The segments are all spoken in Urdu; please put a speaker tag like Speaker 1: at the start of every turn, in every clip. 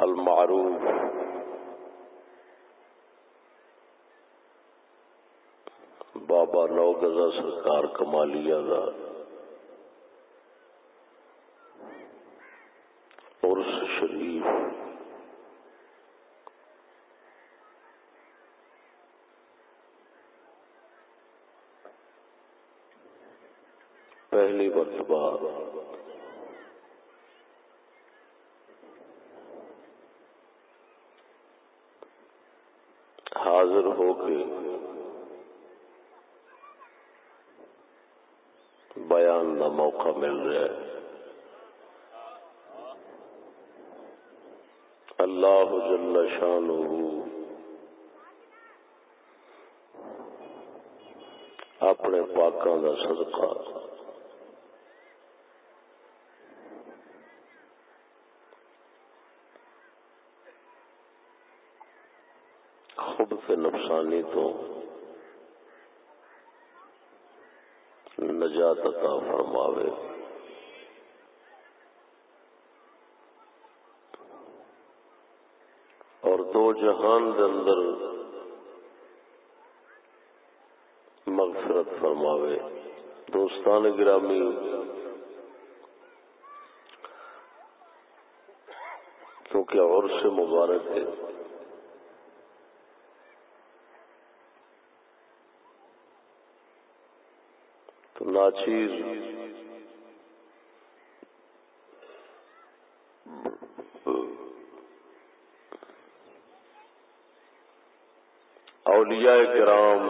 Speaker 1: المعروف. بابا نو گزا سرکار کمالیہ کا عرس شریف پہلی مرتبہ
Speaker 2: جل شان اپنے پاکوں کا صدقہ۔ خود سے نفسانی تو نجات عطا فرماوے اور دو جہان دے اندر مغفرت فرماوے۔ دوستان گرامی، کیونکہ اور سے مبارک ہے۔ تو ناچیز اولیاء کرام،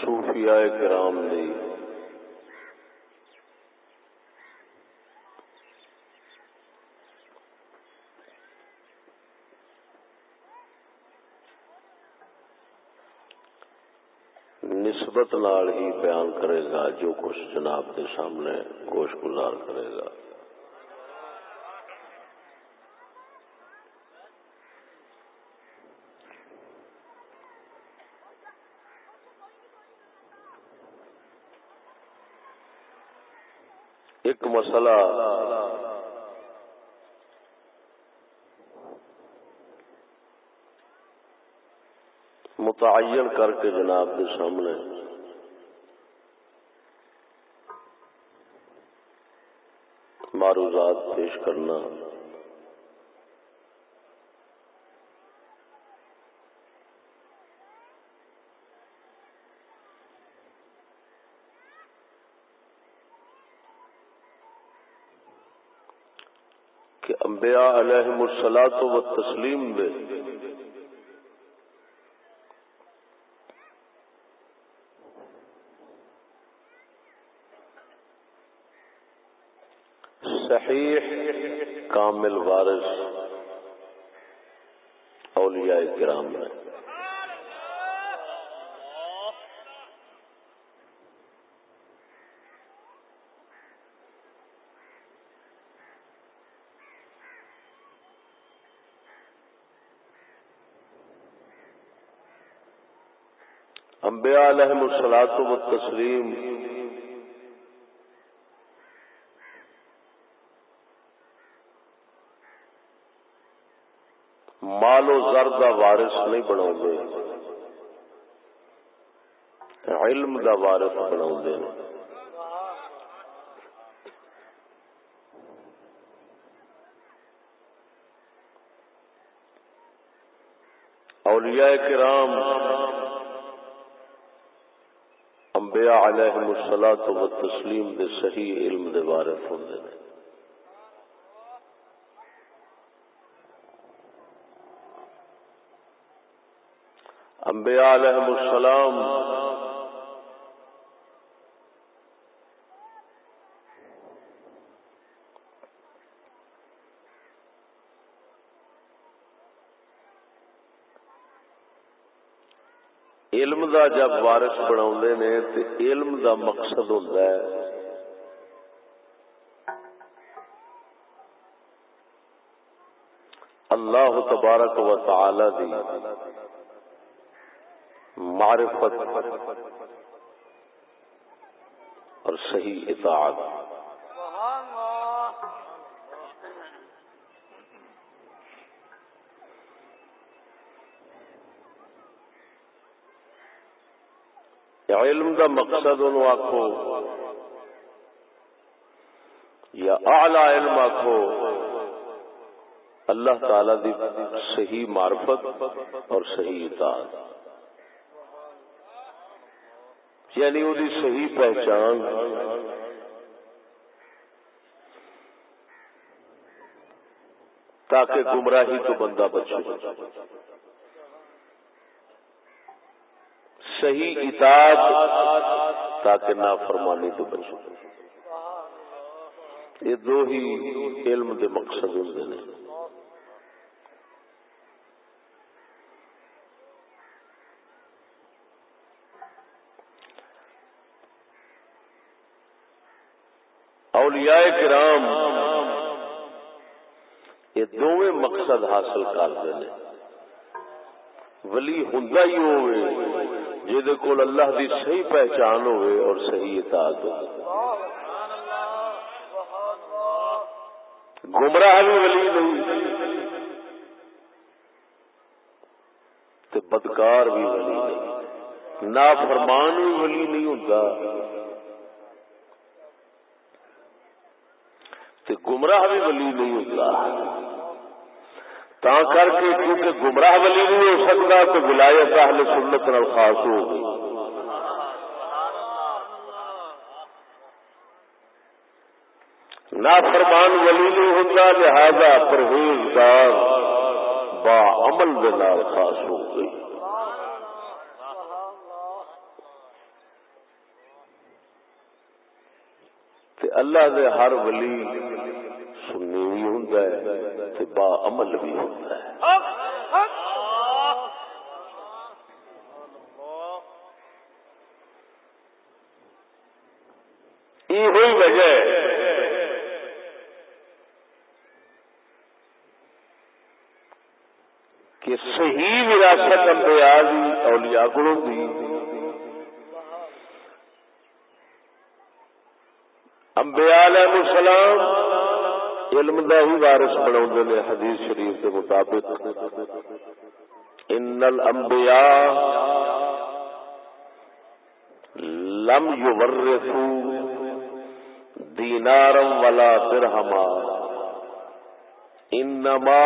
Speaker 2: صوفیاء کرام نے نسبت نال ہی بیان کرے گا جو کچھ جناب کے سامنے گوش گزار کرے گا۔ ایک مسئلہ متعین کر کے جناب کے سامنے۔ معروضات پیش کرنا۔ انبیاء علیہ السلاط و تسلیم دے۔ صحیح کامل وارث اولیاء کرام میں انبیاء علیہ السلاط و تسلیم مال و زر کا وارث نہیں بنا علم کا وارث بنا اولیاء کرام انبیاء علیہ السلاط و تسلیم دے صحیح علم دے وارث ہوں انبیاء علیہ السلام علم دا جب وارث بنا نے علم دا مقصد ہوتا ہے۔ اللہ تبارک و تعالی دی معرفت اور صحیح اطاعت۔ علم دا مقصد ان آخو یا اعلی علم آخو اللہ تعالی دی صحیح معرفت اور صحیح اطاعت۔ یعنی وہ صحیح پہچان۔ تاکہ گمراہی تو بندہ بچے۔ صحیح اطاعت تاکہ نافرمانی تو بچے یہ دو ہی علم دے مقصد ہوں نے۔ اولیاء کرام یہ دونوں مقصد حاصل کرتے ہیں ولی ہوں ہی ہوئے جہد کول اللہ دی صحیح پہچان ہوئے اور صحیح اطاعت ہو گمراہ بھی ولی نہیں۔ تے بدکار بھی ولی نہیں۔ نافرمان بھی ولی نہیں ہوتا تے گمراہ بھی ولی نہیں ہوتا تا کر کے کیونکہ گمراہ ولی نہیں ہو سکتا، تو ولایت اہل سنت نال خاص ہو گئی۔ نہ فرمان ولی نہیں ہوتا لہذا پرہیزگار با عمل دے نال خاص ہو گئی۔ اللہ دے ہر ولی سنی بھی ہوں با عمل بھی ہوتا ہے۔ یہ وجہ کہ صحیح وراثت امبیا اولیاء گڑوں دی۔ امبیا علیہ السلام علم دا ہی وارث بنا نے حدیث شریف کے مطابق۔ ان الانبیاء لم یورثوا دینارا ولا درہما انما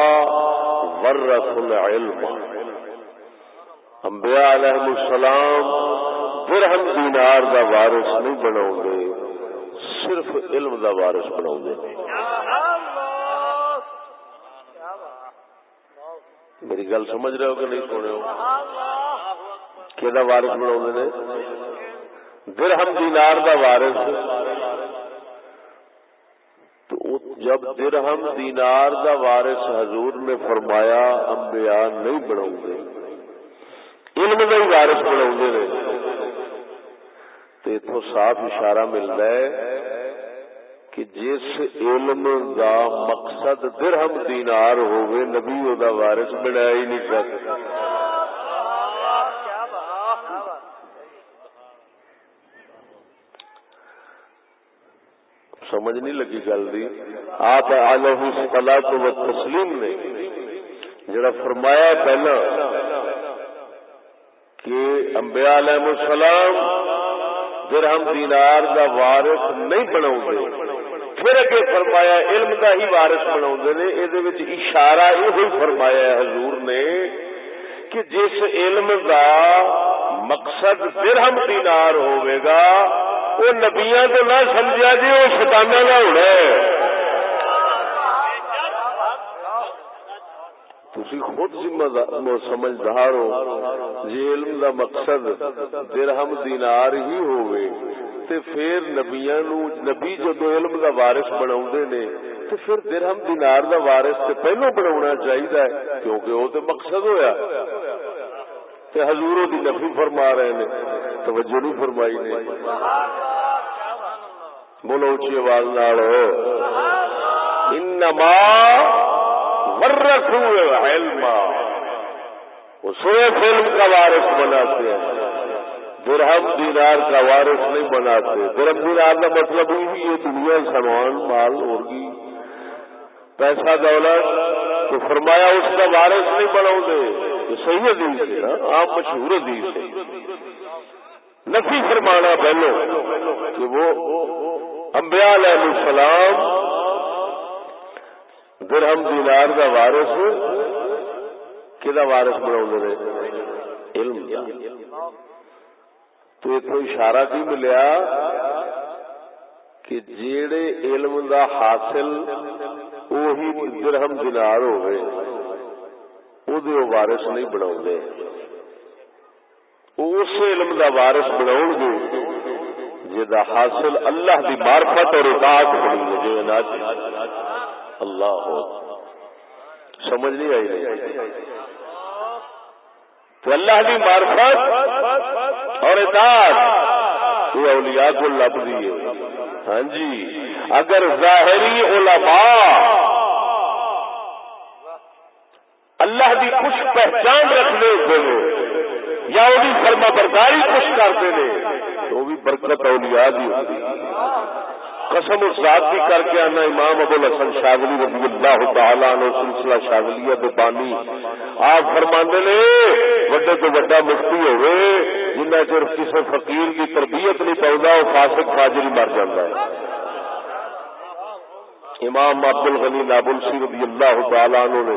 Speaker 2: ورثوا العلم۔ انبیاء علیہ السلام درہم دینار دا وارث نہیں بناؤ صرف علم دا وارث بناؤ گے میری گل سمجھ رہے ہو کہ نہیں سن رہے ہو؟ کہ وارس بنا درہم دینار دا وارث۔ تو جب درہم دینار دا وارث حضور نے فرمایا، انبیاء نہیں بناؤ گے علم کا ہی وارث بنا تو اتو صاف اشارہ ملتا ہے کہ جس علم دا مقصد درہم دینار ہوئے نبی او دا وارث بنایا ہی نہیں سکتا۔ سمجھ نہیں لگی گل دی۔ آپ علیہ الصلوۃ و تسلیم نے جڑا فرمایا پہلا کہ انبیاء علیہ السلام درہم دینار دا وارث نہیں بناؤ پھر اگے فرمایا علم دا ہی وارس بنا اشارہ یہ فرمایا حضور نے کہ جس علم کا مقصد درہم دینار ہوئے گا، وہ نبیا تو نہ سمجھا جی وہ شتانہ کا ہونا ہے۔ خود سمجھدار ہو۔ جی علم دا مقصد درہم دینار ہی ہوئے تے پھر نبیاں نو نبی جدو علم دا وارث بناوندے نے تے پھر درہم دینار دا وارث تے پہلو بناونا چاہیے کیونکہ وہ تے مقصد ہویا۔ تے حضور دی نفی فرما رہے نے توجہ نہیں فرمائی نے۔ بولو اچھی آواز نال۔ انما ورثوا علما۔ سوئے فلم کا وارث بناتے ہیں درہم دینار کا وارث نہیں بناتے درہم دینار کا مطلب ہی یہ دنیا سامان، مال اور پیسہ، دولت۔ تو فرمایا اس کا وارث نہیں بناؤ دے۔ یہ صحیح حدیث ہے نا آپ مشہور حدیث ہے۔ نفی فرمانا پہلو کہ وہ انبیاء علیہ السلام درہم دینار کا وارث کہ وارث بناؤ دے علم۔ تو اتو اشارہ کی ملیا کہ جیڑے علم دا حاصل وہی درہم دینار ہوئے وہ وارس نہیں بنا اس علم دا وارث بنا گے جا حاصل اللہ دی مارفت اور اطاعت بنی جو اللہ ہو۔ سمجھ نہیں آئی تو اللہ کی مارفت اور اطاعت، یہ اولیاء کو لب دیے ہاں جی۔ اگر ظاہری علماء اللہ کی کچھ پہچان رکھنے ہوتے یا وہی فرما برداری کچھ کرتے ہیں تو بھی برکت اولیاء دی ہوتی۔ قسم اس ذات کی کر کے آنا امام ابو الحسن شاگلی رضی اللہ تعالیٰ عنہ سلسلہ شاگلیہ دے بانی۔ آپ فرماندے نے وڈے تو وڈا مفتی ہوئے، جنہ چر کسی فقیر کی تربیت نہیں پاؤں وہ فاسق فاجری مر جاتا ہے۔ امام عبد الغنی نابل سی رضی اللہ تعالیٰ عنہ نے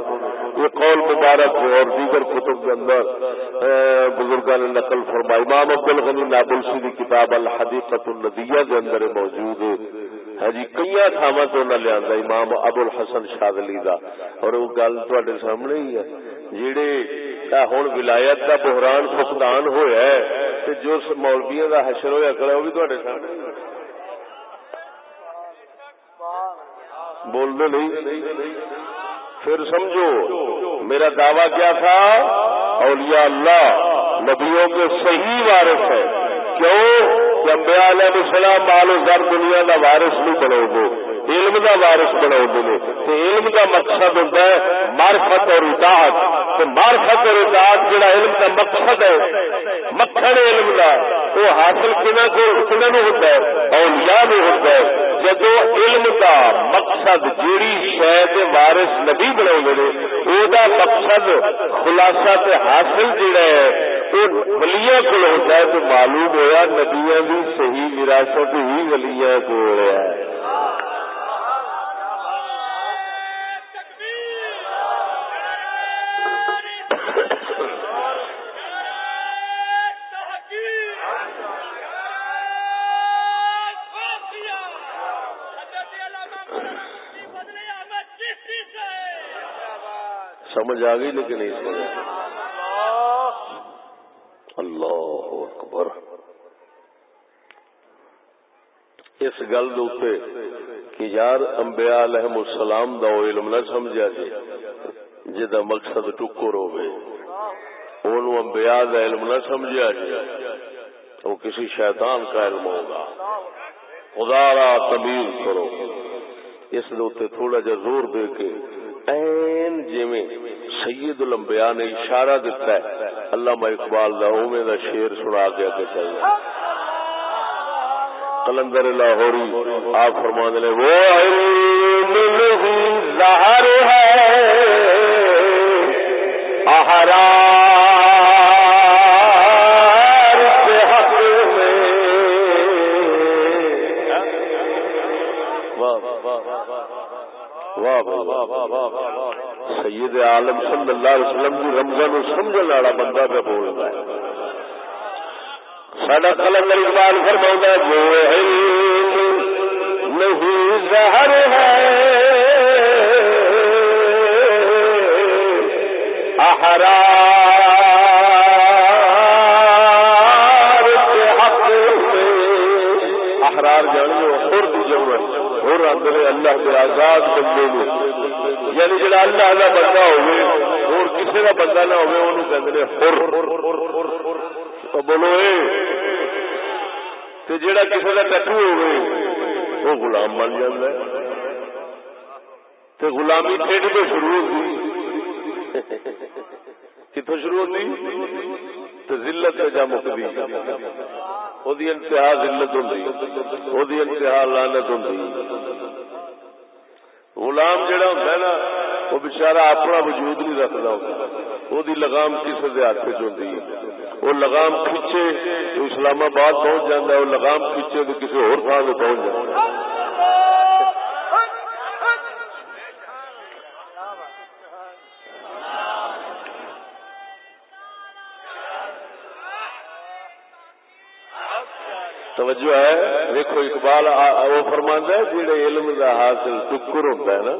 Speaker 2: یہ قول مبارک اور دیگر کتب کے اندر بزرگوں نے نقل فرما امام عبد الغنی نابل سی کی کتاب الحدیقت الندیہ کے اندر موجود ہے۔ ہاں جی کئی تھاوا تو نہ لیا امام ابو الحسن شادلی دا۔ اور وہ گل تے سامنے ہی ہے جہے ہوں ولایت کا بحران فقدان ہوا ہے جو مولویا کا حشر ہوا کرا وہ بھی تے سامنے بول دو نہیں، پھر سمجھو، میرا دعویٰ کیا تھا، اولیاء اللہ نبیوں کے صحیح وارث ہے کیوں؟ کہ انبیاء علیہ السلام مال و زر دنیا کا وارث نہیں بنو گے علم کا وارث بنا تو علم کا مقصد ہوتا ہے مارفت اور اطاعت۔ تو مارفت اور اطاعت جڑا علم کا مقصد ہے، مکھن علم کا وہ حاصل کنا کو کن ہوتا ہے، اولیاء میں ہوتا ہے۔ جدو علم کا مقصد جیڑی شاید وارث نبی بنا مقصد خلاصہ تے حاصل جڑا ہے وہ کو ہوتا ہے تو معلوم ہوا نبیا بھی صحیح وراثت ہی ولییا کو ہو رہا ہے۔ سمجھ آ گئی لیکن نہیں سمجھ اللہ اکبر۔ اس گل دے کہ یار امبیا علیہ السلام دا علم نہ سمجھا جی جا مقصد ٹکر ہوئے اونو انبیاء دا علم نہ سمجھا جی وہ کسی شیطان کا علم ہوگا۔ خدا را تمیز کرو۔ اس دے تھوڑا جا زور دے کے، این جویں سید الانبیاء نے اشارہ دیتا ہے علامہ اقبال دا اوویں دا شعر سنا کے کہ چاہیے کلندر لاہوری آپ فرما دے وہ علم نہیں ظاہر ہے احرام سید عالم صلی اللہ علیہ وسلم کی رمضان سمجھنے والا بندہ پہ بول رہا ہے۔ سڈا قلم اقبال فرما جو ہے نہیں زہر ہے۔ احرار احرار جان لو خرد جمع ہر آدھے اللہ کے آزاد بندے نے یعنی جڑا اللہ کا بندہ ہوئے اور کسی کا بندہ نہ ہوئے انہوں کہتے ہر بولو اے جڑا کسی کا ٹٹو ہوئے وہ غلام بن جائے تے غلامی کھیڈ تو شروع ہوتی کتوں شروع ہوتی تو ذلت جا مکتی انتہا ذلت ہوں انتہا لانت ہوں غلام جڑا ہوں نا، وہ بچارا اپنا وجود نہیں رکھتا ہوتا وہ لگام کسی کے ہاتھ چی وہ لگام کھچے تو اسلام آباد پہنچ جاتا ہے، وہ لگام کھچے تو کسی ہو پہنچ جاتا ہے۔ توجہ ہے۔ دیکھو اقبال وہ فرماند ہے جہے علم دا حاصل ٹکر ہوتا ہے نا،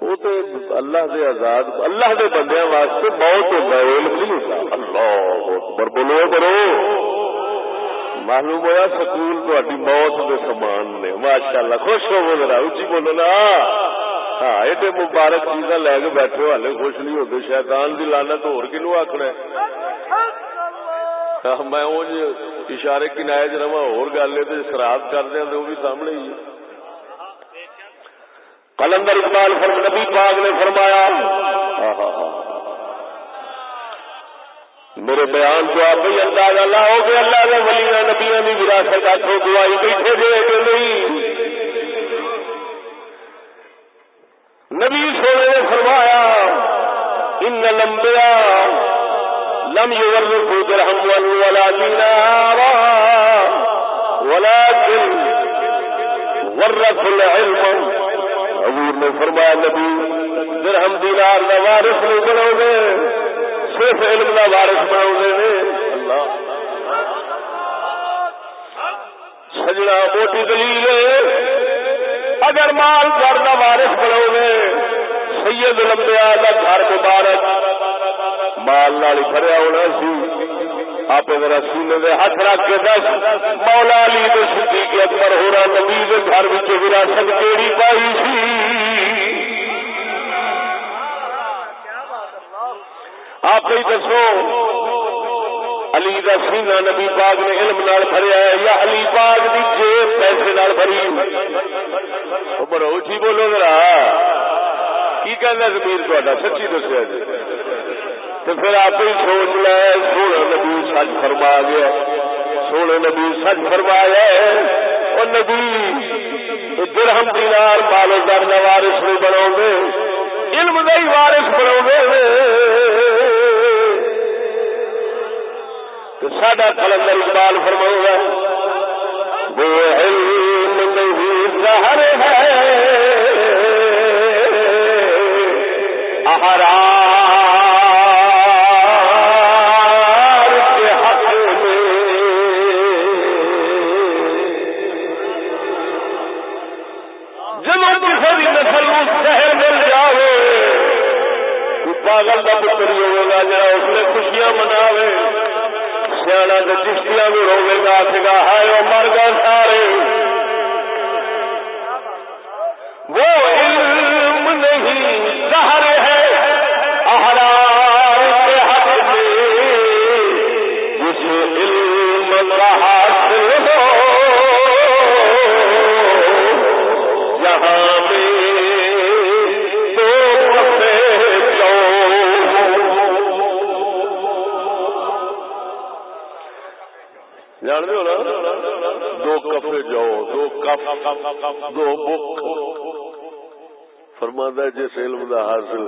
Speaker 2: وہ تو اللہ دے آزاد، اللہ دے بندے واسطے بہت ہوتا ہے، علم نہیں ہوتا۔ اللہ پر بولو کرو معلوم ہوا سکول تھی موت کے سامان نے۔ ماشاء اللہ خوش ہو ذرا اچھی بولو نا۔ ہاں ایڈے مبارک چیزاں لے کے بیٹھے والے، خوش نہیں ہوتے، شیطان کی لانا تو ہو کنو آخنا میں اشارے کنائے چ رہا ہو گل ہے شراب کر دیا تو وہ بھی سامنے ہی کلندر اقبال فرم نبی پاک نے فرمایا میرے بیان تو آپ ہی اندازہ لاؤ گے اللہ کے ولیاں نبیاں کی وراثت آخو دعائی بیٹھے دے کہ نہیں نبی سونے نے فرمایا ان لمبیا لم يورثوا درهم ولا دينارا. ولكن ورثوا العلم. حضور نے فرمایا، نبی درہم دینار کا وارث نہیں بناؤ گے. صرف علم کا وارث بناؤ گے. اللہ. سجنا موٹی دلیل اگر مال گھر کا وارث بناؤ گے، سید لمبیا کا گھر مبارک مال نال بھریا ہونا سی۔ آپ ذرا سینے دے ہاتھ رکھ کے دس۔ مولا علی دے صدیق اکبر ہونا نبی دے گھر وچ وراثت کیڑی پائی سی؟ آپ ہی دسو، علی دا سینہ نبی پاک نے علم نال بھریا ہے یا علی پاک دی جیب پیسے نال بھری؟ عمر اٹھی جی بولو ذرا۔ کی کہنا زمیر تہاڈا؟ سچی دسیا جی۔ تو پھر آپ ہی سوچ لے، سونے نبی سچ فرما گیا۔ سونے نبی سچ فرمایا اور نبی درہم دینار بالو در وارس نہیں بناؤ گے علم دے وارس بناؤ گے ساڈا کلندر اقبال فرماؤ گا، وہ علم نہیں زہر ہے۔ احرام پاگل ہوگا جا اس نے خوشیاں منا سیاح کے چشتیاں بھی روے گا سگا ہے وہ مر گئے سارے۔ وہ علم نہیں سہارے دو کپڑے جاؤ، دو کپ دو بک۔ فرما جس علم دا حاصل،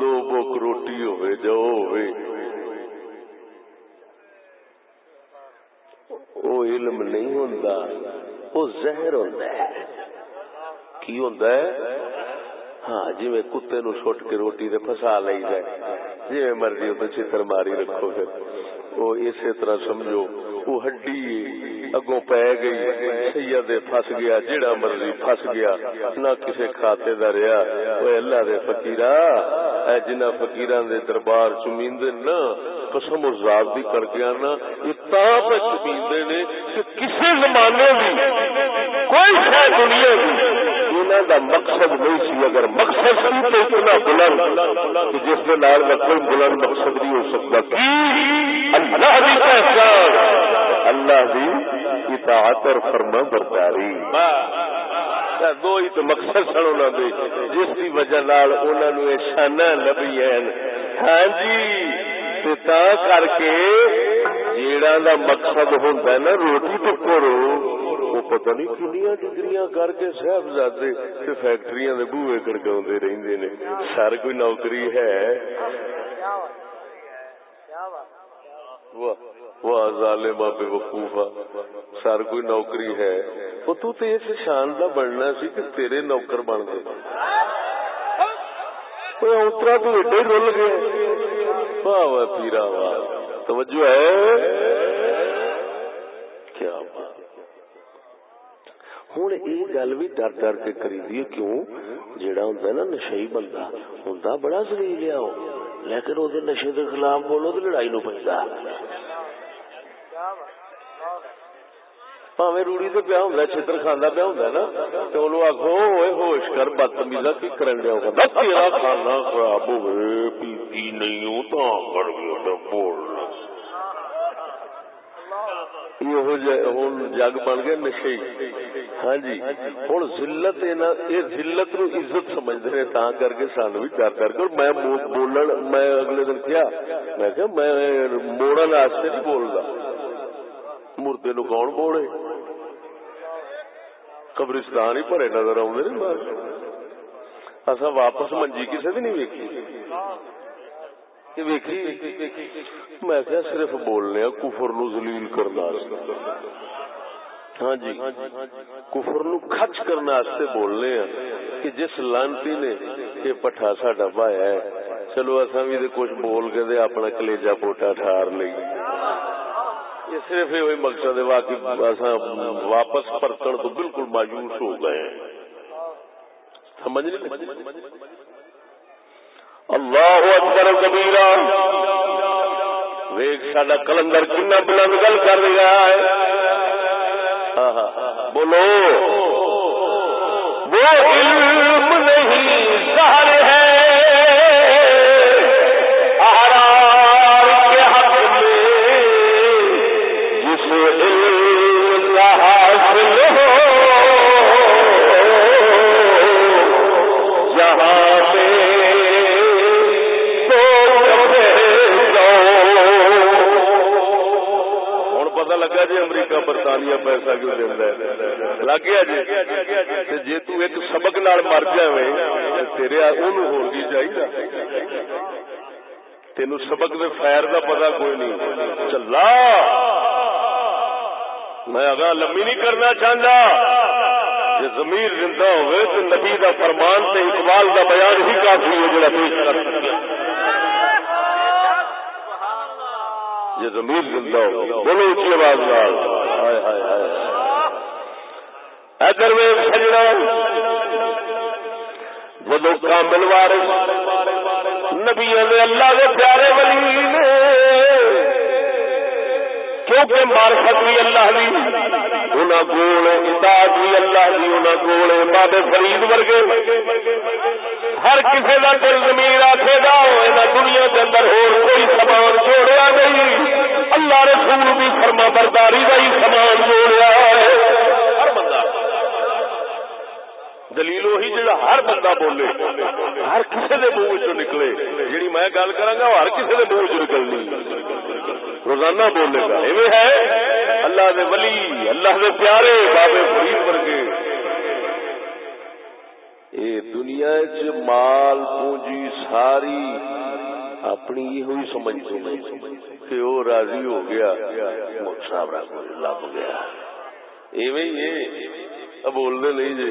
Speaker 2: دو بک روٹی ہوئے جو ہوئے۔ وہ علم نہیں ہوتا وہ زہر ہوتا ہے۔ کی ہوتا ہے؟ ہاں جی میں کتے نو چھوٹ کے روٹی دے پھسا لئی جائے۔ جی مرضی ہو تو چتر ماری رکھو پھر۔ وہ اسی طرح سمجھو۔ وہ ہڈی اگوں پی گئی، سید فس گیا جڑا مرضی فس گیا، نہ کسی کھاتے دا رہا وہ اللہ دے فقیرا، اے جنہ فقیران دے دربار چمیندے نا، قسم ذات بھی کر گیا نا اتنا پہ چمیندے نے کہ کسی زمانے بھی کوئی شاید دنیا بھی انہوں کا مقصد نہیں سی، اگر مقصد سی تو اتنا بلند کہ جس کے نال کا کوئی بلند مقصد نہیں ہو سکتا۔ اللہ بھی پہچان، اللہ بھی اطاعت اور فرما برداری دو ہی تو مقصد سن انہوں نے جس کی وجہ نال انہوں نے شانہ لبی ہاں جی تا کر کے جیڑا دا مقصد ہوتا ہے نا، روٹی ٹکرو وہ پتہ نہیں کنیا ڈگری کر کے صاحبزادے فیکٹری بوے کڑکا رہتے نے۔ سر کوئی نوکری ہے؟ وہ ظالم بے وقوفا سر کوئی نوکری ہے؟ وہ تو تے اس شان دا بننا سی کہ تیرے نوکر بن گئے۔ اترا تو ایڈے ہی رول گیا واہ واہ، پیرا، واہ۔ توجہ ہے؟ کیا بات۔ ہوں یہ گل بھی ڈر ڈر کے کری دی کیوں جیڑا ہوں نا نشئی بندہ ہوں بڑا سری لیا لیکن وہ نشے کے خلاف بولو تو لڑائی نو پہ روڑی پیا ہوں چتر کھانا پیا ہوں نا تو آخو ہوش کر بدتمیزا کی کرن دیا کھانا خراب ہوئے پی نہیں ہوں تو کر بولنا جگ بن گیا نشے ہاں جی۔ ہوں ذلت ذلت نو عزت سمجھتے ہیں تا کر کے سان بھی ڈر کر کے۔ میں بولن، میں اگلے دن کیا؟ میں کہ میں موڑن واسطے نہیں بولتا مردے نو کون موڑے؟ قبرستان ہی بھرے نظر آدھے اصا واپس منجی کسی بھی نہیں ویکھی؟ میں کیا صرف بولنے کفر نو زلیل کرنا ہاں جی کفر نو خچ کرنے بولنے کہ جس لانتی نے یہ پٹھا ساڈا بھایا ہے، چلو اصا بھی کچھ بول کے دے اپنا کلیجا پوٹا ٹھار لئی۔ یہ صرف یہ مقصد ہے، واقعی واپس پرتن تو بالکل مایوس ہو گئے سمجھ نہیں اللہ اکبر کبیرا ویگ سڈا کلندر کنا بلند گل کر رہا ہے۔ بولو۔ وہ برطانیہ پیسہ کیوں دینا لگ گیا جی جی تو ایک سبق نال مر جائے تیرے ہوگی چاہیے تین سبق دے فیر دا پتا کوئی نہیں چلا میں اگا لمبی نہیں کرنا چاہتا جی زمیر زندہ ہوئے تو نبی دا فرمان تے اقبال دا بیان ہی کافی ہو جڑا پیش کر سکتا یہ زمین زندہ ہو بولو اچھی آواز لال ادھر میں سجنا جدو کامل وارث نبی اللہ کے پیارے ولی نے۔ کیونکہ مارفت بھی اللہ دی۔ انہاں کول اطاعت بھی اللہ دی، انہاں کول بابے فرید ورگے۔ ہر کسی کا دل زمین آخے گا دنیا کے اندر اور کوئی سامان جوڑیا نہیں۔ اللہ رسول بھی فرما برداری کا ہی سامان جوڑیا ہے۔ ہر بندہ۔ دلیل وہی جڑا ہر بندہ بولے۔ ہر کسی کے منہ چ نکلے۔ جی میں گل کرا گا، ہر کسی کے منہ چ نکلنی۔ روزانہ بولے گا۔ ایویں ہے۔ اللہ دے ولی، اللہ دے پیارے بابے فرید ورگے۔ اے دنیا چ مال پونجی ساری اپنی یہ ہوئی سمجھ کہ وہ راضی ہو گیا صاحب لگ گیا۔ ایویں ہی بولنے نہیں جی۔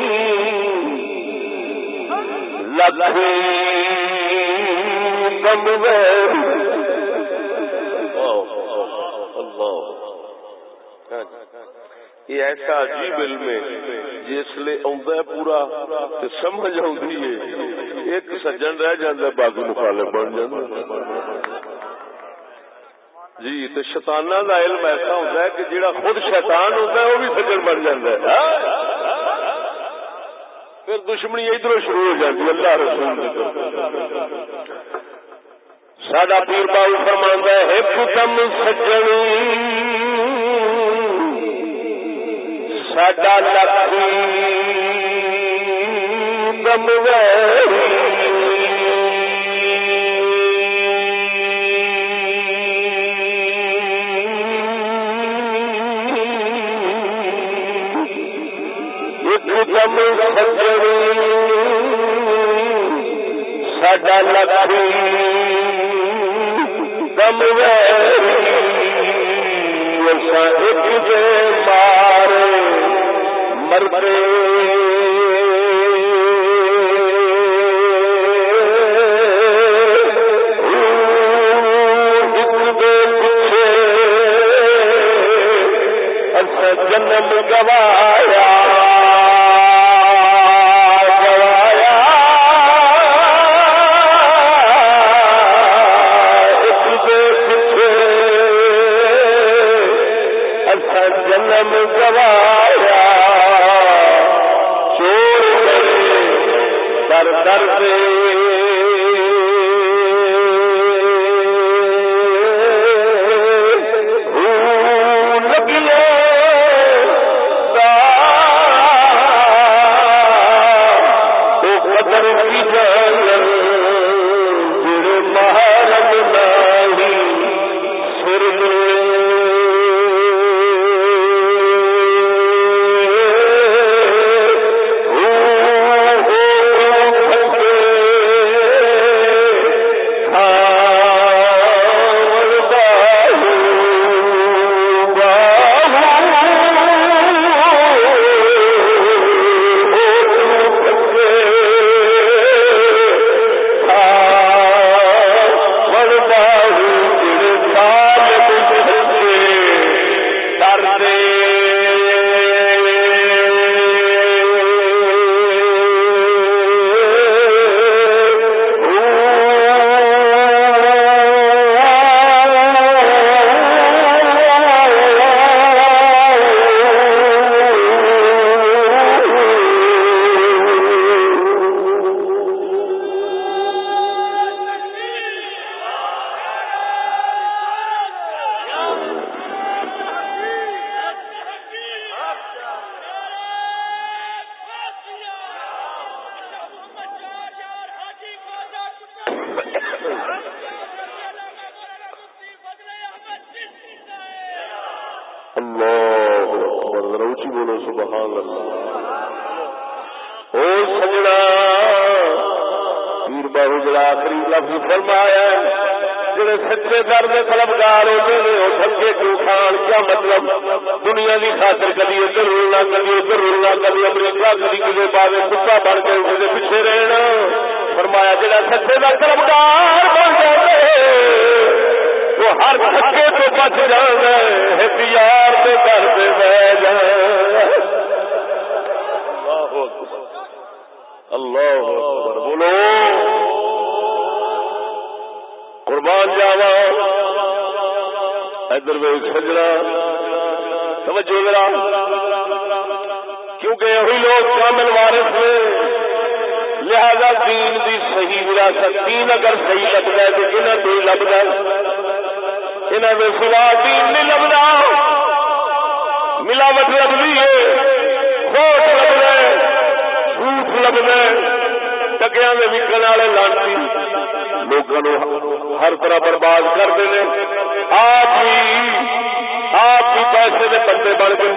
Speaker 2: یہ ایسا عجیب علم ہے جس لے ہے پورا تے سمجھ آئی ہے۔ ایک سجن رہ جاندہ باقی مخالف بن جاندہ جی تے شیطانہ دا علم ایسا ہوتا ہے کہ جڑا خود شیطان ہوتا ہے وہ بھی سجن بن جاندہ ہے۔ ہاں؟ پھر دشمنی ادھر شروع ہو جاتی اللہ رسول ساڈا پیر باؤ فرما ہے کم سجن ساڈا لکھ دم ویری دم سجن ساڈا لکھی دم ایک مار مرے جنم گوایا کرم گوایا۔ چور در درد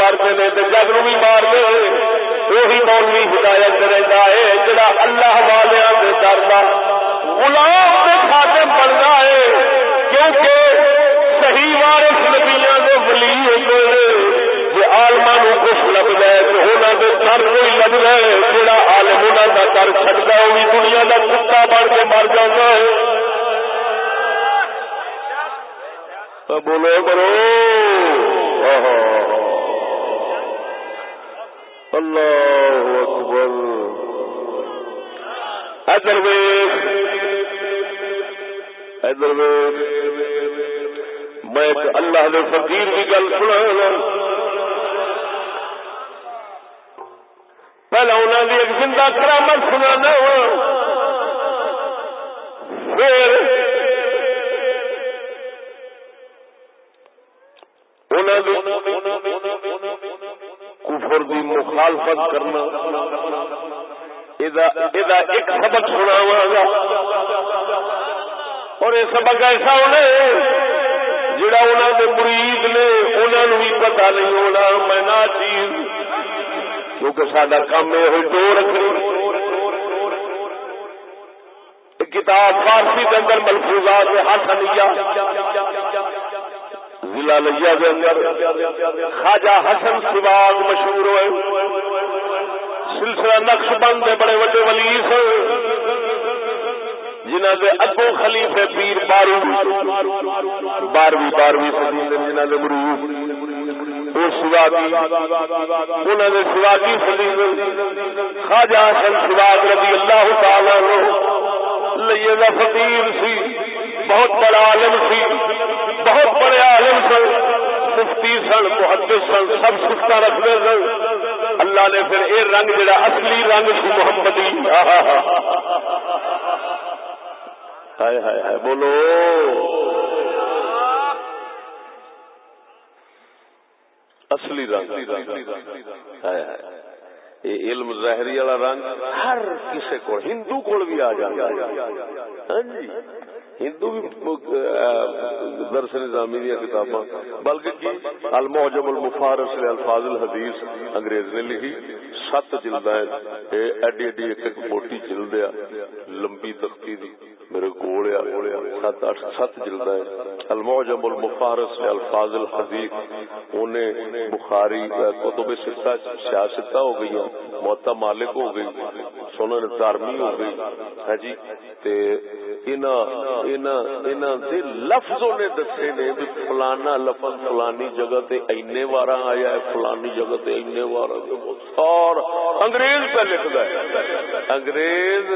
Speaker 2: مرتے نے تو جگ نو بھی مار دے، وہی مولوی ہدایت رہتا ہے جڑا اللہ والے کے در غلام کے خاطر بنتا ہے، کیونکہ صحیح وارث نبیاں کے ولی ہوتے ہیں جی آلما کچھ لگتا ہے، تو انہوں کے در کو ہی لگتا ہے جہاں آلم انہوں کا در چڑتا وہ بھی دنیا کا کتا بڑھ کے مر جاتا ہے۔ بولو کرو الله أكبر. الدرويش الدرویش میں اللہ دے فقیر دی گل سنا پہلا انہوں نے ایک زندہ کرامت سنانا ہوا پھر انہوں نے مخالفت کرنا۔ ادا ایک سبق سنا گا اور یہ سبق ایسا ہونا جڑا انہوں نے مرید نے انہوں بھی پتا نہیں ہونا، میں نہ چیز۔ کیونکہ سڈا کام یہ ڈو رکھنی۔ کتاب فارسی کے اندر ملفوظات حسنیہ ضلع لیا کے اندر۔ خواجہ حسن سواگ مشہور ہوئے۔ سلسلہ نقش بند بڑے بڑے ولی جنہ کے ابو خلیفے پیر بارو بارہویں بارہویں صدی دے جنہ کے مروب وہ سواگی انہوں نے سواگی صدی خواجہ حسن سواگ رضی اللہ تعالی عنہ، لیے کا فقیر سی، بہت بڑا عالم سی۔ بہت بڑے عالم سن، مفتی سن، محدث سن، سب سفتا رکھتے سن۔ اللہ نے پھر یہ رنگ جڑا اصلی رنگ سی محمدی ہائے ہائے ہائے، بولو۔ اصلی رنگ۔ ہائے ہائے۔ علم ظاہری والا رنگ ہر کسی کو ہندو کو بھی آ جائے ہاں جی۔ ہندو بھی درس نظامی دیا کتاباں۔ بلکہ المعجم المفارس الفاظ الحدیث انگریز نے لکھی۔ سات جلد ایڈی ایڈی ایک ایک موٹی جلد لمبی تختی دی۔ میرے کول سات اٹھ سات جلد المعجم المفارس الفاظ الحدیث۔ انہیں بخاری کتب ستا سیاستہ ہو گئی موتا مالک ہو گئی۔ سنن دارمی ہو گئی ہے جی تے لفظ نے دسے نے بھی فلانا لفظ فلانی جگہ تے اینے وار آیا ہے فلانی جگہ تے اینے وار اور انگریز پہ لکھتا ہے انگریز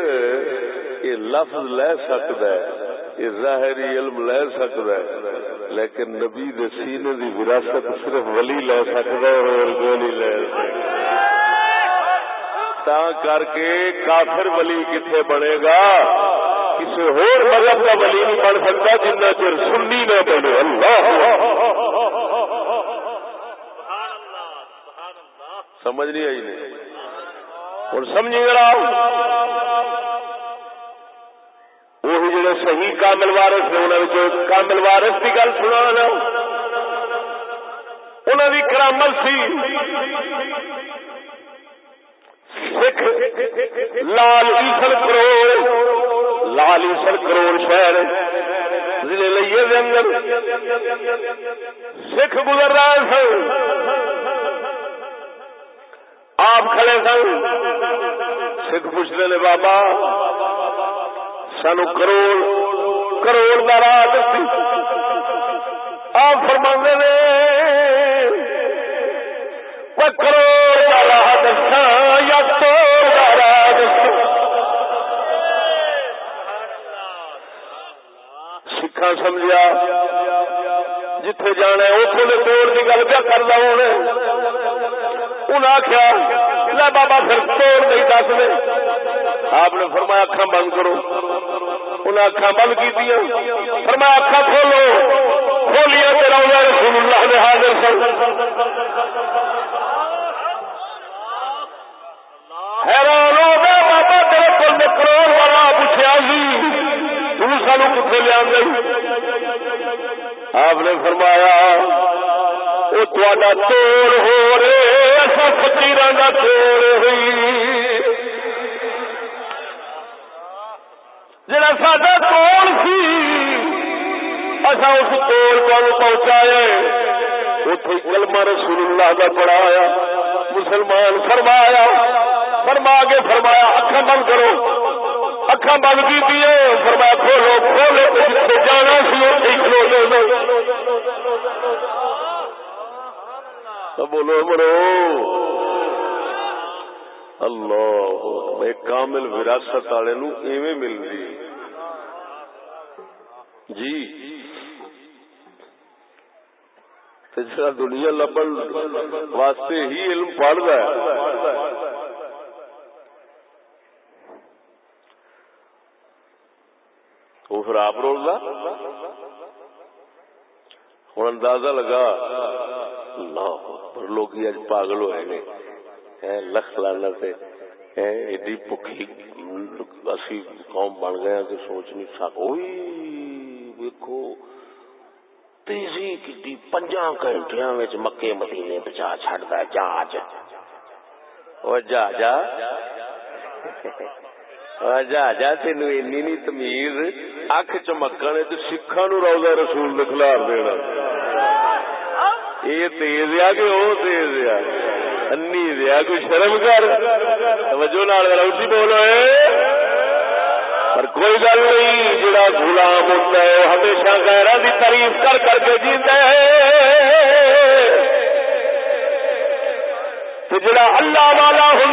Speaker 2: یہ لفظ لے سکتا ہے یہ ظاہری علم لے سکتا ہے لیکن نبی دے سینے دی وراثت صرف ولی لے سکتا ہے اور کوئی نہیں لے سکتا کر کے کافر ولی کتنے بنے گا؟ کسی ہور مذہب کا ولی نہیں بن سکتا جنہ چر سنی نہ بنے۔ اللہ سمجھ نہیں آئی نہیں۔ اور سمجھی گا وہی جڑے صحیح کامل وارس نے انہوں کامل وارس کی گل سنا انہوں کی کرامت سی۔ سکھ، لال ایسل کروڑ لال ایسل کروڑ شہر، ضلع لئیے دے اندر سکھ گزر رہے سن۔ آپ کھڑے سن۔ سکھ پوچھتے نے بابا، سانو کروڑ کروڑ کا راہ آپ فرما نے کروڑ سکھا سمجھا جتھے جانا اتوں کے توڑ کی گل کیا کر رہا ہوں۔ انہیں آخیا لے بابا پھر توڑ نہیں دس دے۔ آپ نے فرمایا اکھا بند کرو۔ انہیں اکھا بند کی فرمایا اکھا کھولو۔ کھولیا تیرا رسول اللہ نے حاضر سن۔ حیران ہو سانو کتنے لیا گئی آپ نے فرمایا وہ تا توڑ ہو رہے ایسا فکیر کا توڑ ہوئی. جڑا ساڈا توڑ سی اصا اس توڑ کو پہنچایا اتو کلمہ رسول اللہ کا پڑھایا، مسلمان فرمایا، فرما کے فرمایا اکھا بند کرو۔ اکھا بند کی دیے فرمایا کھولو کھولو جتنے جانا سی اتنے کھولو بولو مرو اللہ ایک کامل وراثت والے نو ایویں ملتی جی دنیا لبن واسطے ہی علم پڑھ رہا ہے وہ پھر آپ رول دا ہوں اندازہ لگا۔ اللہ پر لوگ اج پاگل ہوئے گئے لکھ لانا سے ایڈی پکی اسی قوم بن گیا کہ سوچ نہیں سکوئی ویکو تیزی کی پنجا گھنٹیا مکے مدینے بچا چڈتا جہاز۔ جہاز۔ جہاز تین این تمیز اک چمکن سکھا نو روزہ رسول دکھلار دینا یہ تیز آ کہ وہ تیز آ انی دیا کوئی شرم کر توجہ نال اسی بولو پر کوئی گل نہیں جڑا غلام ہوتا ہے وہ ہمیشہ غیرہ دی تعریف کر کر کے جیتا ہے تو جڑا اللہ والا ہوں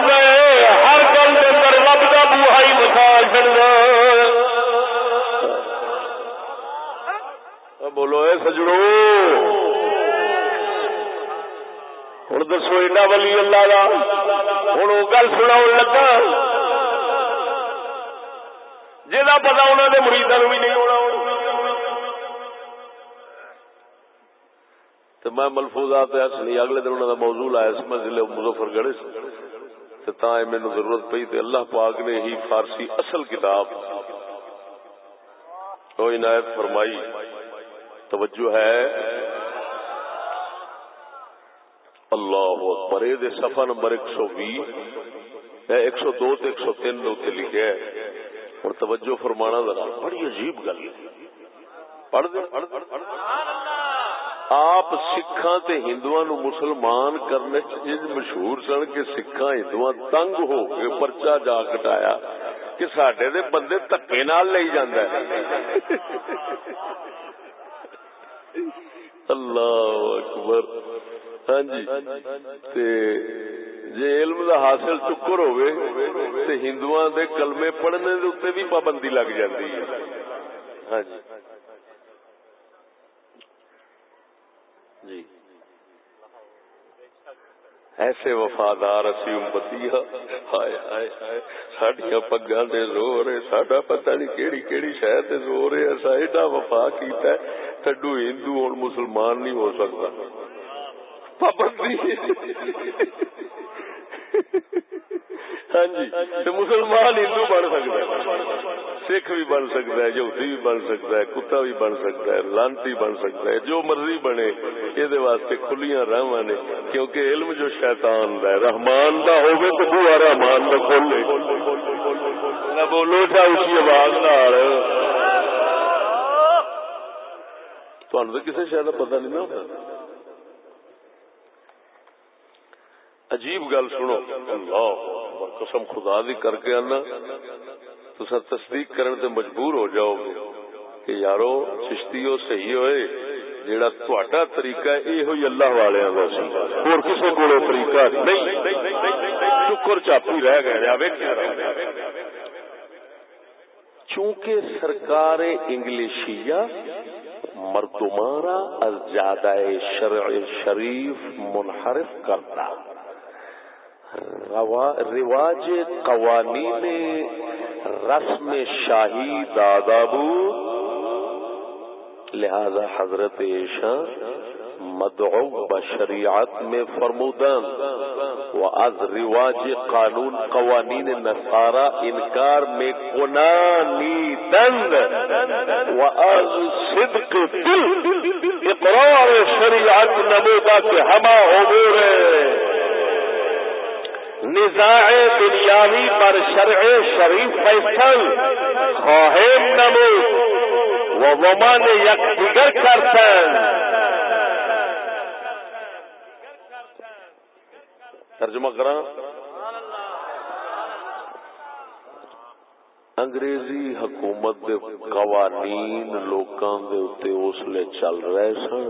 Speaker 2: ہوں دسو ایڈا ولی اللہ کا ہوں وہ گل سنا لگا۔ جا پتا انہوں نے مریدوں بھی نہیں ہونا۔ تو میں ملفوظات نہیں اگلے دن انہوں کا موضوع آیا سی، میں ضلع مظفر گڑھ سے مینو ضرورت پی تو اللہ پاک نے ہی فارسی اصل کتاب تو عنایت فرمائی۔ توجہ ہے۔ اللہ اکبر. یہ صفحہ نمبر ایک سو بھی ایک سو دو ایک سو تین لکھے اور توجہ فرمانا ذرا. بڑی عجیب گل. پڑھ دے. آپ سکھاں تے ہندو نو مسلمان کرنے چیز مشہور سن کہ سکھاں ہندو تنگ ہو کے پرچا جا کٹایا کہ سڈے دے بندے تکے نال لے جاندہ ہے. اللہ اکبر. ہاں جی۔ جی علم دا حاصل چکر ہوئے تو ہندو دے کلمے پڑھنے دے اتنے بھی پابندی لگ جاتی ہے۔ ہاں جی۔ جی۔ ایسے وفادار اسی امتی ہاں۔ ہائے ہائے ہائے۔ سڈیا پگا دے زور ہے۔ ساڈا پتہ نہیں کیڑی کیڑی شہر دے زور ہے۔ ایسا ایڈا وفا کیتا ہے۔ تھڈو ہندو ہوں مسلمان نہیں ہو سکتا پابندی ہاں جی مسلمان ہندو بن سکتا ہے، سکھ بھی بن سکتا ہے، یہودی بھی بن سکتا ہے، کتا بھی بن سکتا ہے، لانتی بن سکتا ہے، جو مرضی بنے یہ واسطے کھلیاں راہ نے، کیونکہ علم جو شیطان دا ہے، رحمان دا ہوگے تو بوا رحمان دا کھولے نہ بولو چاہ اسی آواز نال تو کسی شاید پتہ نہیں نہ عجیب گل سنو۔ اللہ قسم خدا دی کر کے آنا۔ تو سر تصدیق کرنے تے مجبور ہو جاؤ گے کہ یارو، چشتی ہو صحیح ہوئے، جیڑا تہاڈا طریقہ ہے یہ ہوئی اللہ والے دا سی۔ اور کسے کول طریقہ نہیں۔ چکر چاپی رہ گئے۔ چونکہ سرکار انگلشیا مردمارا از زیادہ شرع شریف منحرف کرتا۔ رواج قوانین رسم شاہی دادا لہذا حضرت عشا مدعو بشریعت میں فرمودن و از رواج قانون، قوانین نصارا انکار میں کنانی دند و از صدق دل اقرار شریعت نمودہ کے ہما امور نزاع دنیاوی پر شرع شریف فیصل خواہم نمو و ومان یک دیگر کرتن ترجمہ کرا. انگریزی حکومت دے قوانین لوکاں دے اتے اس لیے چل رہے سن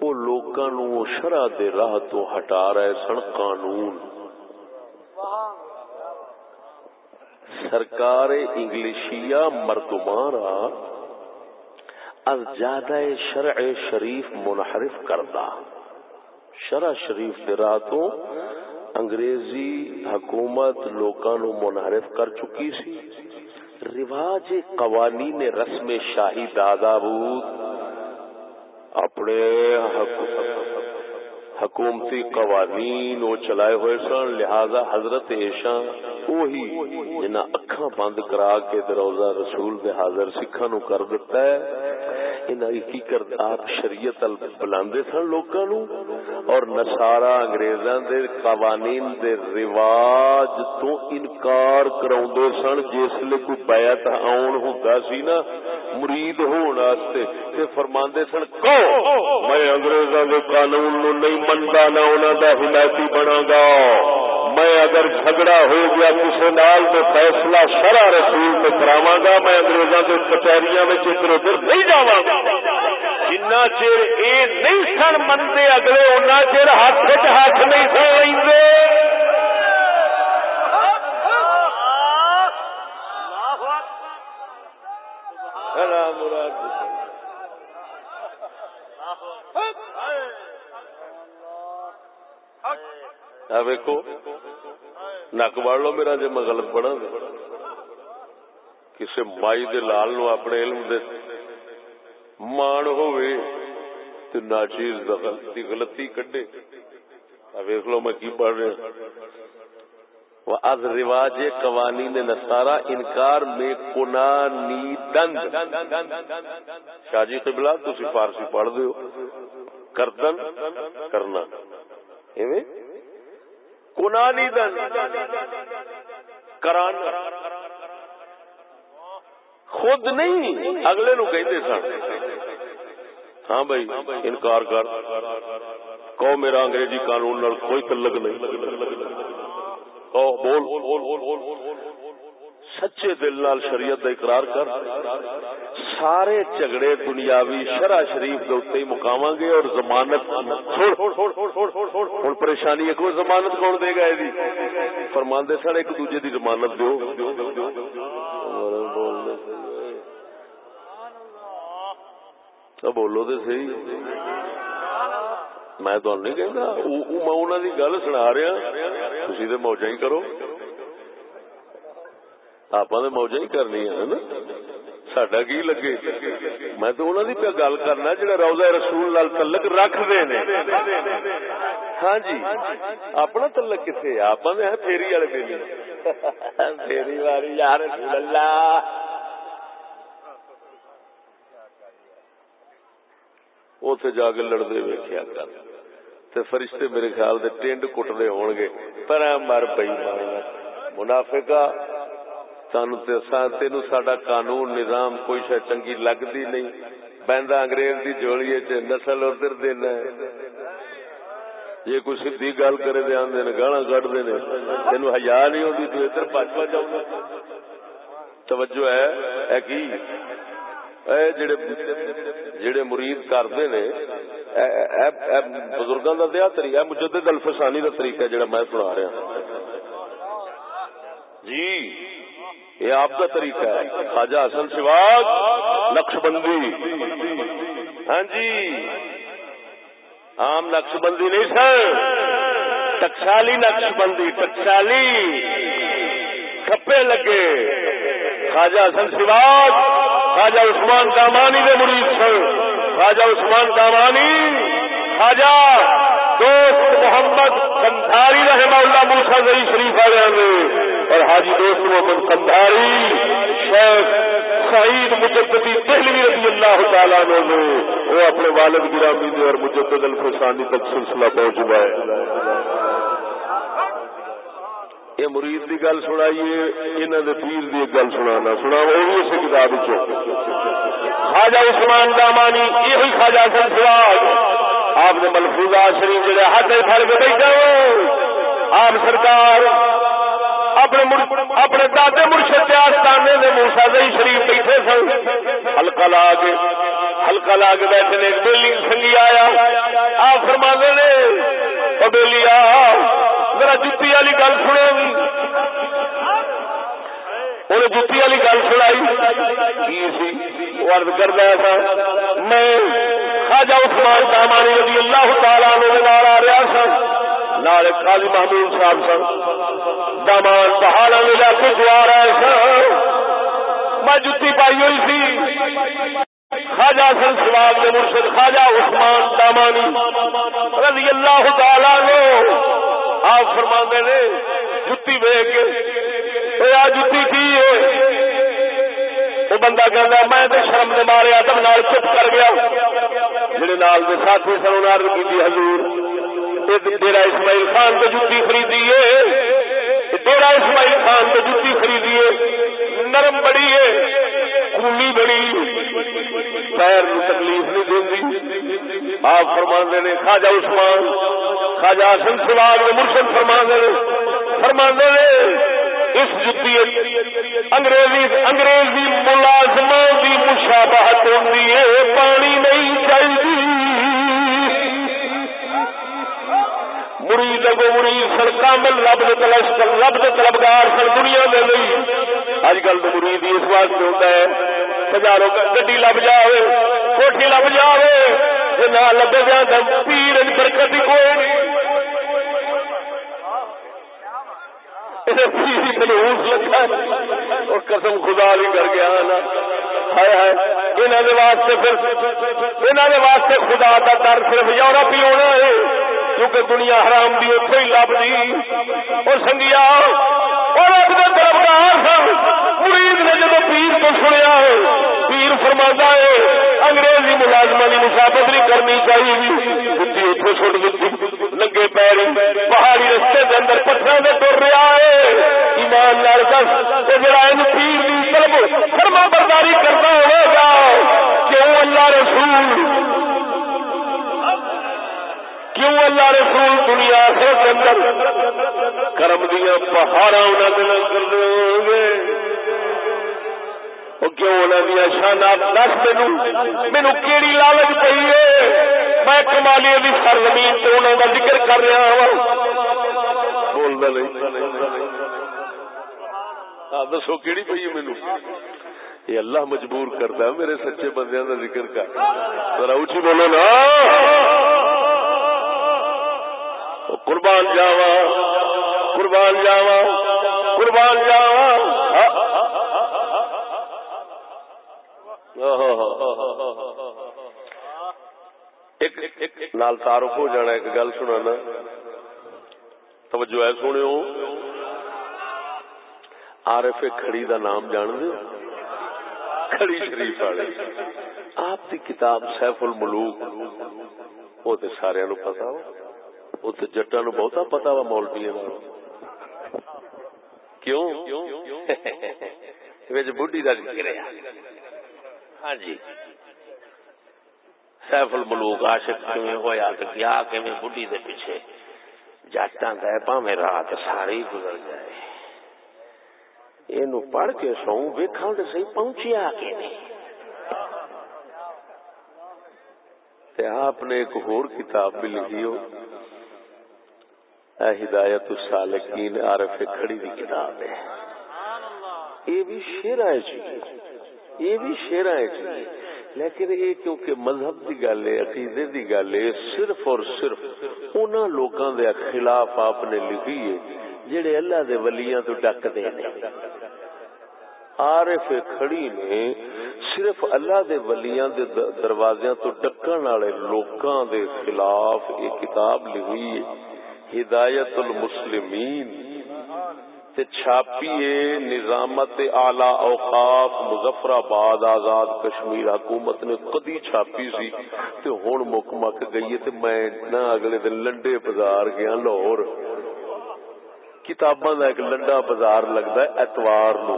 Speaker 2: وہ لوکاں نو شرع دے راہ تو ہٹا رہے سن قانون۔ سرکار انگلشیا مردمارا از زیادہ شرع شریف منحرف کردہ۔ شرع شریف دراتوں انگریزی حکومت لوکاں نو منحرف کر چکی سی۔ رواج قوانین رسم شاہی دادا بود۔ اپنے حکومت حکومتی قوانین وہ چلائے ہوئے سن، لہذا حضرت ایشا وہی جنہ اکھاں بند کرا کے دروزہ رسول دے حاضر سکھا نو کر دیتا ہے۔ کی کر آپ شریعت بلاندے سن لوکاں نو۔ اور نصارا انگریزاں دے قوانین دے رواج تو انکار کراوندے سن، جس لے کوئی بیعت آون ہوندا سی نا مرید ہون واسطے تے فرماندے سن کو میں انگریزاں دے قانون نو نہیں مندا نہ انہاں دا حمایتی بناں گا میں اگر جھگڑا ہو گیا کسی نال تو فیصلہ شرع رسول میں کراواں گا میں انگریزاں کے کچہریاں میں ادھر ادھر نہیں جاواں گا جنا چر اے نہیں سن منتے اگلے اُنہ چر ہاتھ ہاتھ نہیں سن لیں ویکو نک بڑ لو میرا جی میں غلط پڑھا کسی مائی دے لال نو اپنے علم دے مان ہوئے تو ناچیز غلطی غلطی کڈے. ویخ لو میں کی پڑھ رہا از رواج قوانین نسارا انکار میں کنا نیدن شاہ جی قبلہ تسی فارسی پڑھ دیو. کردن، کرنا. ایویں؟ کنانی دن کران. خود نہیں، اگلے نو کہتے سن. ہاں بھائی، انکار کر. کہو میرا انگریزی قانون کوئی تعلق نہیں. سچے دل نال شریعت اقرار کر۔ سارے جھگڑے دنیاوی شرع شریف کے اتنے مکاو گے اور ضمانت ہوں پریشانی ہے کوئی ضمانت کون دے گا یہ فرماندے سر ایک دوجے کی ضمانت دو بولو تو سی میں تو نہیں کہنا میں انہوں کی گل سنا رہا ہاں۔ تھی تو موجہ ہی کرو۔ آپ نے موجہ ہی کرنی ہاں، ہے نا؟ سڈا کی لگے؟ میں تو انہوں پہ گل کرنا جہاں روزہ رسول لال تلک رکھتے ہیں ہاں جی۔ اپنا تلک کتنے آپ نے فیری والے دن فیری والی یار اللہ۔ اتے جا کے لڑتے ویکیا کر۔ تے فرشتے میرے خیال سے ٹینڈ کٹتے ہو گے۔ پر مر پی مارنا منافقہ تین سڈا قانون، نظام کوئی شاید چنگی لگتی نہیں۔ بہندا انگریز کی جوڑی چ نسل ادھر دینا جی کوئی سی گل کرے دے آدھے گالا کٹتے ہیں تین ہزار نہیں ہوتی تو ادھر پچ پچ آؤں توجہ ہے کی؟ جڑے جڑے مرید کرتے نے بزرگوں کا دیا طریقہ مجدد الفسانی کا طریقہ جڑا میں سنا رہا جی یہ آپ کا طریقہ ہے۔ خواجہ حسن سواگ نقش بندی ہاں جی۔ عام نقش بندی نہیں سر۔ ٹکسالی نقش بندی ٹکسالی۔ کپے لگے۔ خواجہ حسن سواگ خواجہ عثمان دامانی کے مریض سن۔ خواجہ عثمان دامانی خواجہ دوست محمد کندھاری رحمہ اللہ موسا گئی شریف والے اور حاجی دوست محمد کندھاری، شیخ سعید مجددی دہلوی رضی اللہ تعالیٰ نے، وہ اپنے والد گرامی دے اور مجدد الفسانی تک سلسلہ پہنچ چکا ہے۔ یہ مرید کی گل سنائیے انہوں نے پیر کی گل سنا سنا وہ بھی اس کتاب خواجہ عثمان دامانی یہ خواجہ سن سوال آپ نے ملفوظہ شریف جڑے ہاتھ پھڑ کے بیٹھے ہو۔ آپ سرکار اپنے اپنے دادے مرشد آستانے دے موسا دئی شریف بیٹھے سن۔ ہلکا لا کے ہلکا لا کے بیٹھے نے بیلی سنگی آیا۔ آپ فرما نے بیلی آ۔ میرا جتی والی گل سنو جی۔ گی انہیں جتی والی گل سنائی۔ کی وہ ارد کر دیا تھا میں خواجہ عثمان دامانی رضی اللہ تعالیٰ نے نال آ رہا سن نال قاضی محمود صاحب سن۔ دامان پہاڑا میں علاقے سے آ رہے سن میں جتی پائی ہوئی سی۔ خواجہ سن سوال کے مرشد خواجہ عثمان دامانی رضی اللہ تعالی لو آپ فرما نے، جتی ویگ کے۔ جتی کی وہ بندہ کہنا میں تو شرم دے مارے ادب نال چپ کر گیا۔ جڑے نال دے ساتھی سن انہوں کی جی حضور۔ تیرا اسماعیل خان تو جتی خریدی ہے۔ تیرا اسماعیل خان تو جتی خریدی ہے۔ نرم بڑی ہے۔ خونی بڑی، پیر تکلیف نہیں دینی آپ فرما نے، خواجہ عثمان، خواجہ حسن سوال مرشد فرما نے فرما نے، اس جتی انگریزی انگریزی ملازموں کی مشابہت ہوتی ہے، پانی نہیں چاہیے مرید اگو مرید سر کامل رب تلش رب طلبگار سر دنیا دے نہیں۔ اج کل تو مرید اس واسطے ہوتا ہے۔ ہزاروں گڈی لب جائے کوٹھی لب جائے نہ لگے جا پیر برکت کوئی نہیں۔ لگا اور قسم خدا بھی کر گیا نا واسطے پھر انہوں نے واسطے خدا کا ڈر صرف یورپ ہی ہونا ہے۔ کیونکہ دنیا حرام دی اتو ہی لب دی۔ اور سنگیا، اور اپنے طرفدار سن، مرید نے جب پیر کو سنیا ہے فرما ہے، انگریزی ملازمہ کی مسافت نہیں کرنی چاہیے۔ بتی اتو چھوٹ دیتی لگے پیری پہاڑی رستے کے اندر پتھر میں تر رہا ہے۔ ایمان لال دس جڑا ان پیر کی طرف فرما برداری کرتا ہوگا کیوں اللہ رسول، کیوں اللہ رسول دنیا سے اندر کرم دیا پہاڑا انہوں نے کر دیں گے؟ کیوں انہوں دیا شانات دس مینو مینو کیڑی لالچ پی ہے؟ میں کمالی بھی سر زمین تو انہوں کا ذکر کر رہا ہوں بولتا نہیں۔ ہاں، دسو کہڑی پی ہے مینو یہ اللہ مجبور کرتا ہے، میرے سچے بندے کا ذکر کر۔ ذرا اچھی بولو نا۔ قربان جاوا قربان جاوا قربان جاوا لال تعارف ہو جانا، ایک گل سنا توجہ ہے سونے آرف کھڑی دا نام جان دے۔ کھڑی شریف والے۔ آپ کی کتاب سیف الملوک، وہ تو سارے نو پتا ہو۔ وہ تو جٹا نو بہتا پتا وا مولوی کیوں؟ بڈی کا ذکر ہے۔ ہاں جی۔ سیف الملوک عاشق کیویں ہویا تے گیا، کیویں بڈھی دے پیچھے۔ جاٹاں دے، پاویں رات ساری گزر جائے۔ اینو پڑھ کے سو ویکھاں تے صحیح پہنچیا کہ نہیں۔ تے آپ نے ایک اور کتاب بھی لکھی ہو۔ اے ہدایت السالکین، عارف کھڑی دی کتاب ہے۔ یہ بھی شیر ہے جی۔ یہ بھی شیر ہے جی لیکن یہ کیونکہ مذہب دی گل ہے، عقیدے دی گل ہے، صرف اور صرف انہاں لوکاں دے خلاف آپ نے لکھی ہے، جڑے اللہ دے ولیاں تو ڈک دے نے عارف کھڑی نے صرف اللہ دے ولیاں دے دروازیاں تو ڈکن والے لوکاں دے خلاف یہ کتاب لکھی ہے، ہدایت المسلمین۔ تے چھاپیے نظامت اعلی اوقاف مظفر آباد آزاد کشمیر، حکومت نے کدی چھاپی سی تے ہن مک مک گئی تے میں نہ اگلے دن لنڈے بازار گیا لاہور۔ کتاباں دا ایک لنڈا بازار لگدا ہے اتوار نو۔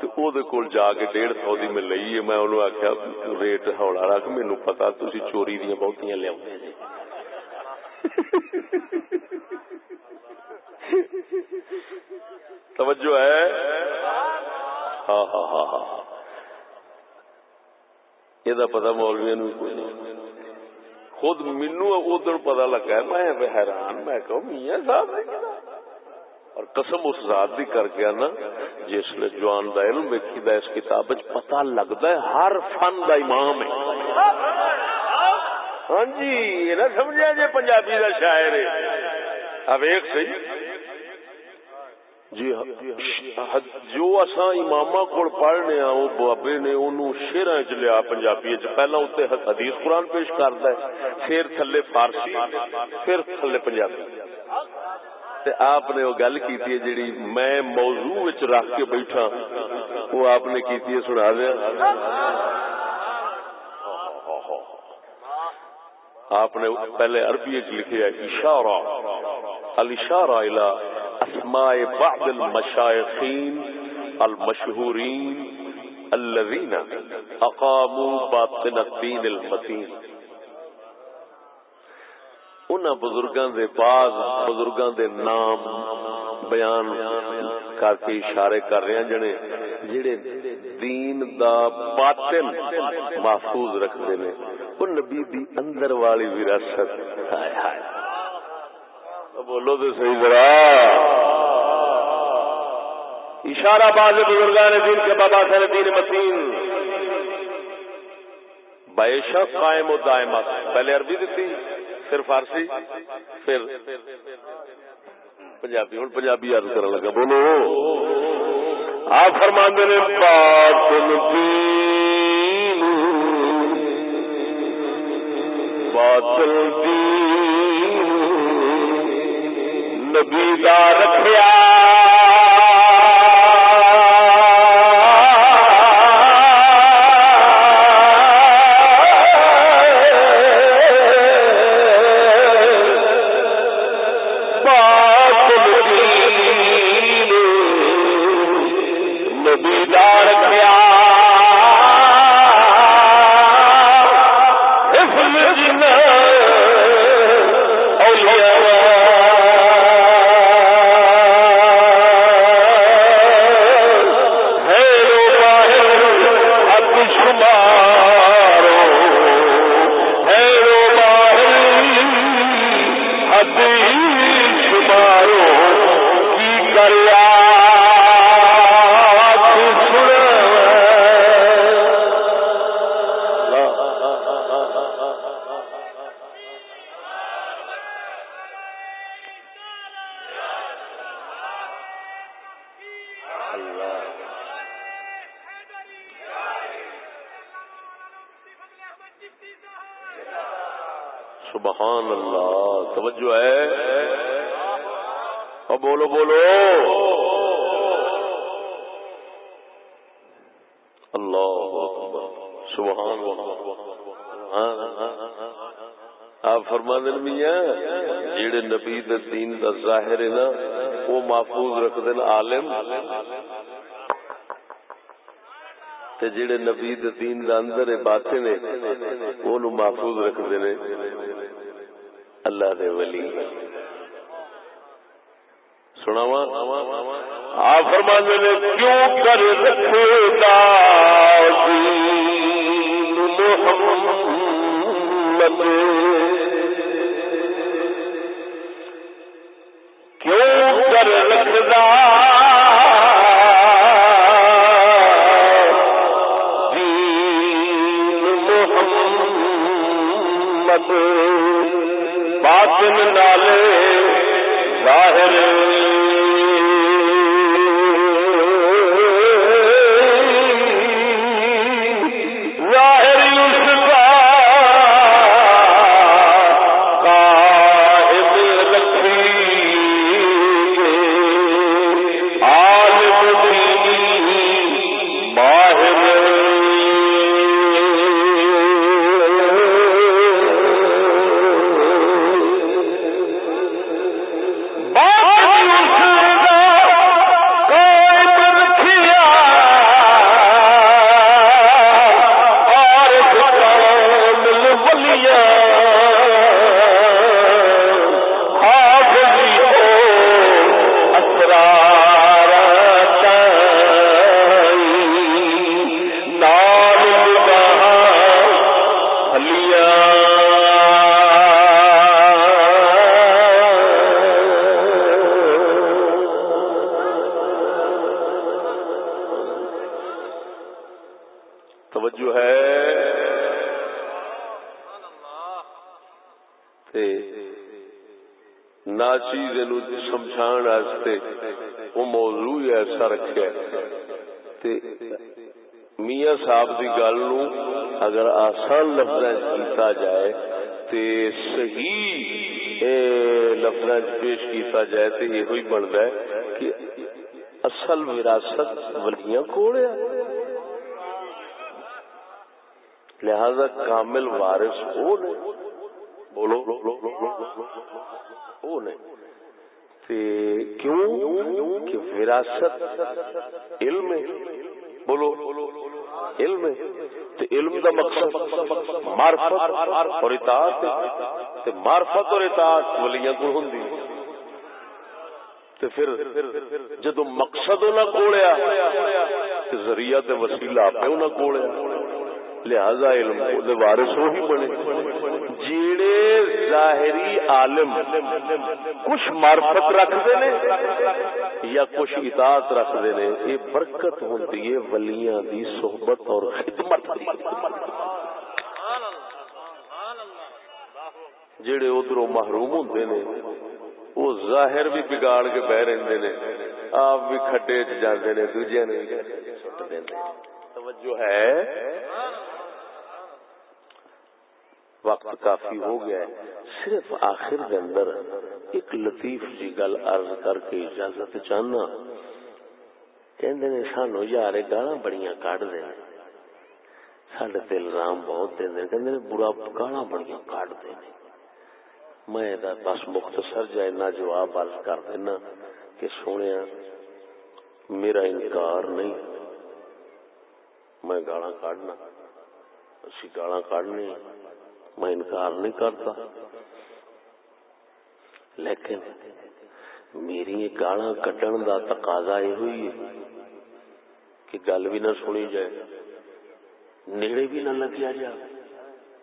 Speaker 2: تے او دے کول جا کے ڈیڑھ سو دی میں لئی ہے، میں انہوں آخیا ریٹ ہولا رکھ، مینوں پتا تسی چوری دیاں بہتیاں لیاوندے جی توجہ ہے؟ ہاں ہاں ہاں ہاں, ہاں۔ یہ پتا مولویا نو کوئی نہیں۔ خود مینو ادھر پتا لگا میں حیران، میں کہ میاں صاحب۔ اور قسم اس ذات بھی کر گیا نا، جس نے جوان دا علم ویکھی دا، اس کتاب پتا لگتا ہے، ہر فن دا امام ہے۔ ہاں جی یہ نہ سمجھا جی پنجابی دا شاعر ہے۔ اب ایک صحیح جی ہاں، ہاں، جو اصا امام کو پڑھنے ہاں وہ بابے نے انہوں شیرا چ لیا پنجابی وچ پہلا اتنے حدیث قرآن پیش کرتا ہے، پھر تھلے فارسی، پھر تھلے پنجابی۔ تے آپ نے وہ گل کی جیڑی میں موضوع وچ رکھ کے بیٹھا، وہ آپ نے کی سنا دیا۔ آپ نے پہلے عربی لکھے اشارہ۔ الاشارہ الى اسماء بعض المشائخین المشہورین الذین اقاموا باطن الدین المتین۔ انہاں بزرگاں دے بعد بزرگاں دے نام بیان کر کے اشارے کر رہے ہیں جنے جڑے دین دا باطن محفوظ رکھتے ہیں۔ وہ نبی دی اندر والی وراثت۔ ہائے ہائے۔ بولو تو صحیح ذرا۔ اشارہ باز بزرگان دین کے بابا سر دین متین۔ بیشا قائم و دائمہ پہلے عربی دیتی، پھر فارسی، پھر پنجابی۔ ہوں پنجابی یاد کرنے لگا۔ بولو۔ آپ فرماندے نے بات باطل دین۔ نبی دا رکھیا۔ میرے نا، وہ محفوظ رکھتے عالم۔ تے جڑے نبی دین دا اندر باتے نے وہ محفوظ رکھتے نے اللہ دے ولی۔ سناوا آپ فرمانے نے، کیوں کر رکھے گا محمد؟ کامل وارث وہ نہیں بولو۔ وہ نہیں کیوں؟ کہ وراثت علم بولو۔ علم علم دا مقصد معرفت اور اطاعت تے معرفت اور اطاعت ولیاں کو ہوندی تے پھر جدو مقصد نہ کولیا تے ذریعہ تے وسیلہ اپے نہ کولیا لہذا علم دے وارث وہی بنے۔ جیڑے ظاہری عالم کچھ معرفت رکھتے نے یا کچھ اطاعت رکھتے نے یہ برکت ہوتی ہے ولیاں دی صحبت اور خدمت۔ جڑے ادھر محروم ہوتے نے وہ ظاہر بھی بگاڑ کے بہ رہے نے، آپ بھی کھڈے چ جاتے نے دوجے نے۔ توجہ ہے۔ وقت کافی ہو گیا ہے۔ صرف آخر کے اندر ایک لطیف جی گل عرض کر کے اجازت چاہنا۔ کہندے نے، سانو یار گالا بڑی کڈ دے سڈے تے الزام بہت دے کہندے نے، برا گالا بڑی کڈ دے میں بس مختصر جا اینا جواب عرض کر دینا کہ سونے میرا انکار نہیں۔ میں گالا کڈنا اسی گالا کڈنی میں انکار نہیں کرتا۔ لیکن میری گالا کڈن کا تقاضا یہ ہوئی ہے کہ گل بھی نہ سنی جائے، نیڑے بھی نہ لگیا جا،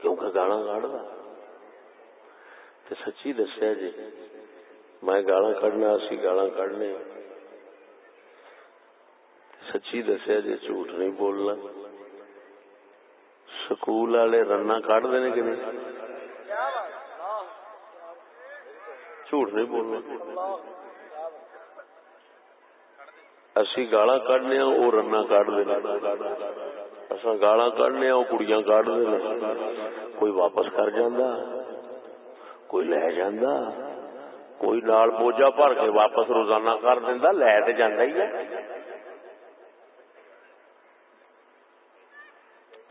Speaker 2: کیونکہ گالا کھڑا تو سچی دسیا جی میں گالا کھڑنا سی گالا کھڑنے سچی دسیا جی جھوٹ نہیں بولنا۔ سکول والے رنا کٹ دے کہ نہیں؟ جھوٹ نہیں بولنا۔ اسی گالا کھنے ہاں، وہ رنا کٹ دے اصا گالا کھنے ہاں، وہ کڑیاں کٹ دے کوئی واپس کر جاندہ کوئی لے جاندہ کوئی نال بوجھا بھر کے واپس روزانہ کر دینا لے تو جانا ہی ہے۔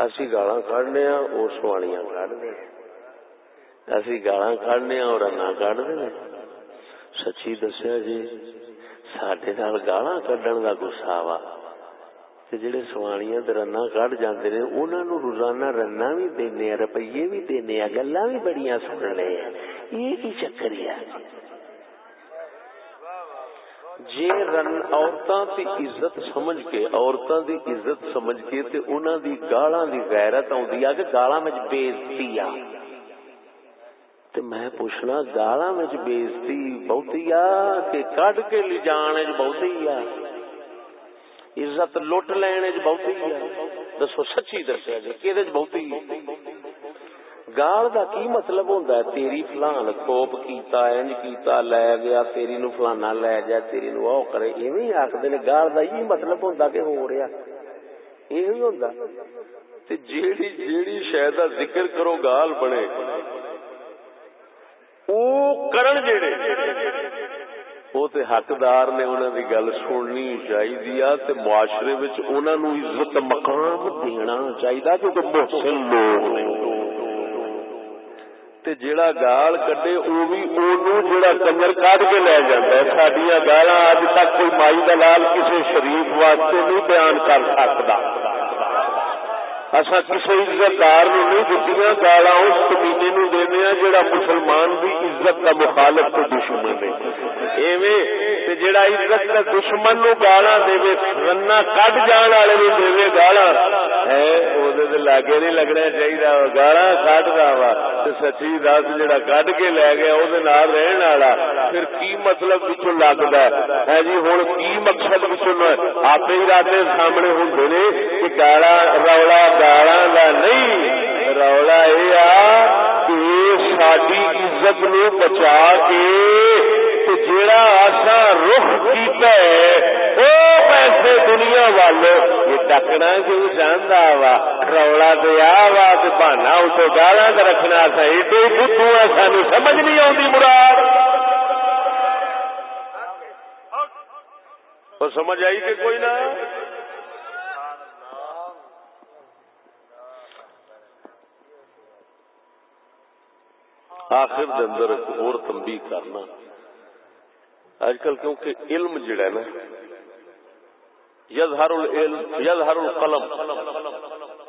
Speaker 2: اسی گالا کھڑنے ہاں وہ سوالیاں کھڑنے ہیں اسی گالا کھڑنے ہاں اور رنا کھڑنے ہیں سچی دسیا جی سڈے نال گالا کڈن کا گسا وا جڑے سوالیاں رنا کڈ جاندے نے انہاں نو روزانہ رنا بھی دینے روپیے بھی دینے گلا بھی بڑی سن لے ہیں یہ کی چکر ہے جی رن عورتوں کی عزت سمجھ کے عورتوں کی عزت سمجھ کے تے انہوں دی گالاں دی غیرت آدھی آ کہ گالاں میں بےزتی آ۔ تے میں پوچھنا، گالاں میں بےزتی بہتی آ کہ کڈ کے لے جان وچ بہتی آ؟ عزت لٹ لین وچ بہتی آ۔ دسو، سچی دسیا جی کہ بہتی گال دا کی مطلب ہوندا ہے؟ تیری فلان کوپ کیتا، انج کیتا، لے گیا، تیری نو فلانا لے جا، تیری نو او کرے۔ ایویں آکھدے نے گال دا یہ مطلب ہوندا کہ ہو رہا ایویں ہوندا۔ تے جیڑی جیڑی شے دا ذکر کرو گال بنے، او کرن جیڑے۔ وہ تے حقدار نے انہاں دی گل سننی چاہیے تے معاشرے وچ انہاں نو عزت مقام دینا چاہیے کیونکہ محسن لوگ نے۔ تے جیڑا گال کڈے او بھی اونوں جیڑا کمر کاٹ کے لے جاندا ہے ساڈیاں گالاں اج تک کوئی مائی دلال کسی شریف واسطے نہیں بیان کر سکدا اصا کسی عزت دار نہیں دتیاں، گالاں اس کمینے نو دینے جیڑا مسلمان دی عزت کا مخالف تو دشمن ہے۔ ایویں تے عزت دا دشمن نو گالاں دے رنا کڈ جان والے نو دے گالاں۔ ہے او دے لاگے نہیں لگنا چاہیے گالاں کڈدا وا۔ سچی دس جیڑا کڈ کے لے گیا او دے رہن والا۔ پھر کی مطلب وچوں لگدا؟ ہے جی ہن کی مقصد وچوں آپ ہی راتے سامنے ہوندے نے کہ گالاں، رولا گالاں دا نہیں، رولا اے آ کے ساری عزت نو بچا کے جیڑا آسا رخ کیتا ہے وہ پیسے دنیا والے یہ ڈکنا کیوں چاہتا وا؟ رولا دیا وا تو بہانا اسے گالا رکھنا سا ایڈے بدھو سان سمجھ نہیں آتی مراد۔ سمجھ آئی کہ کوئی نہ؟ آخر دے اندر اور تنبیہ کرنا۔ اج کل کیونکہ علم جڑا ہے نا، یظہر العلم، یظہر القلم،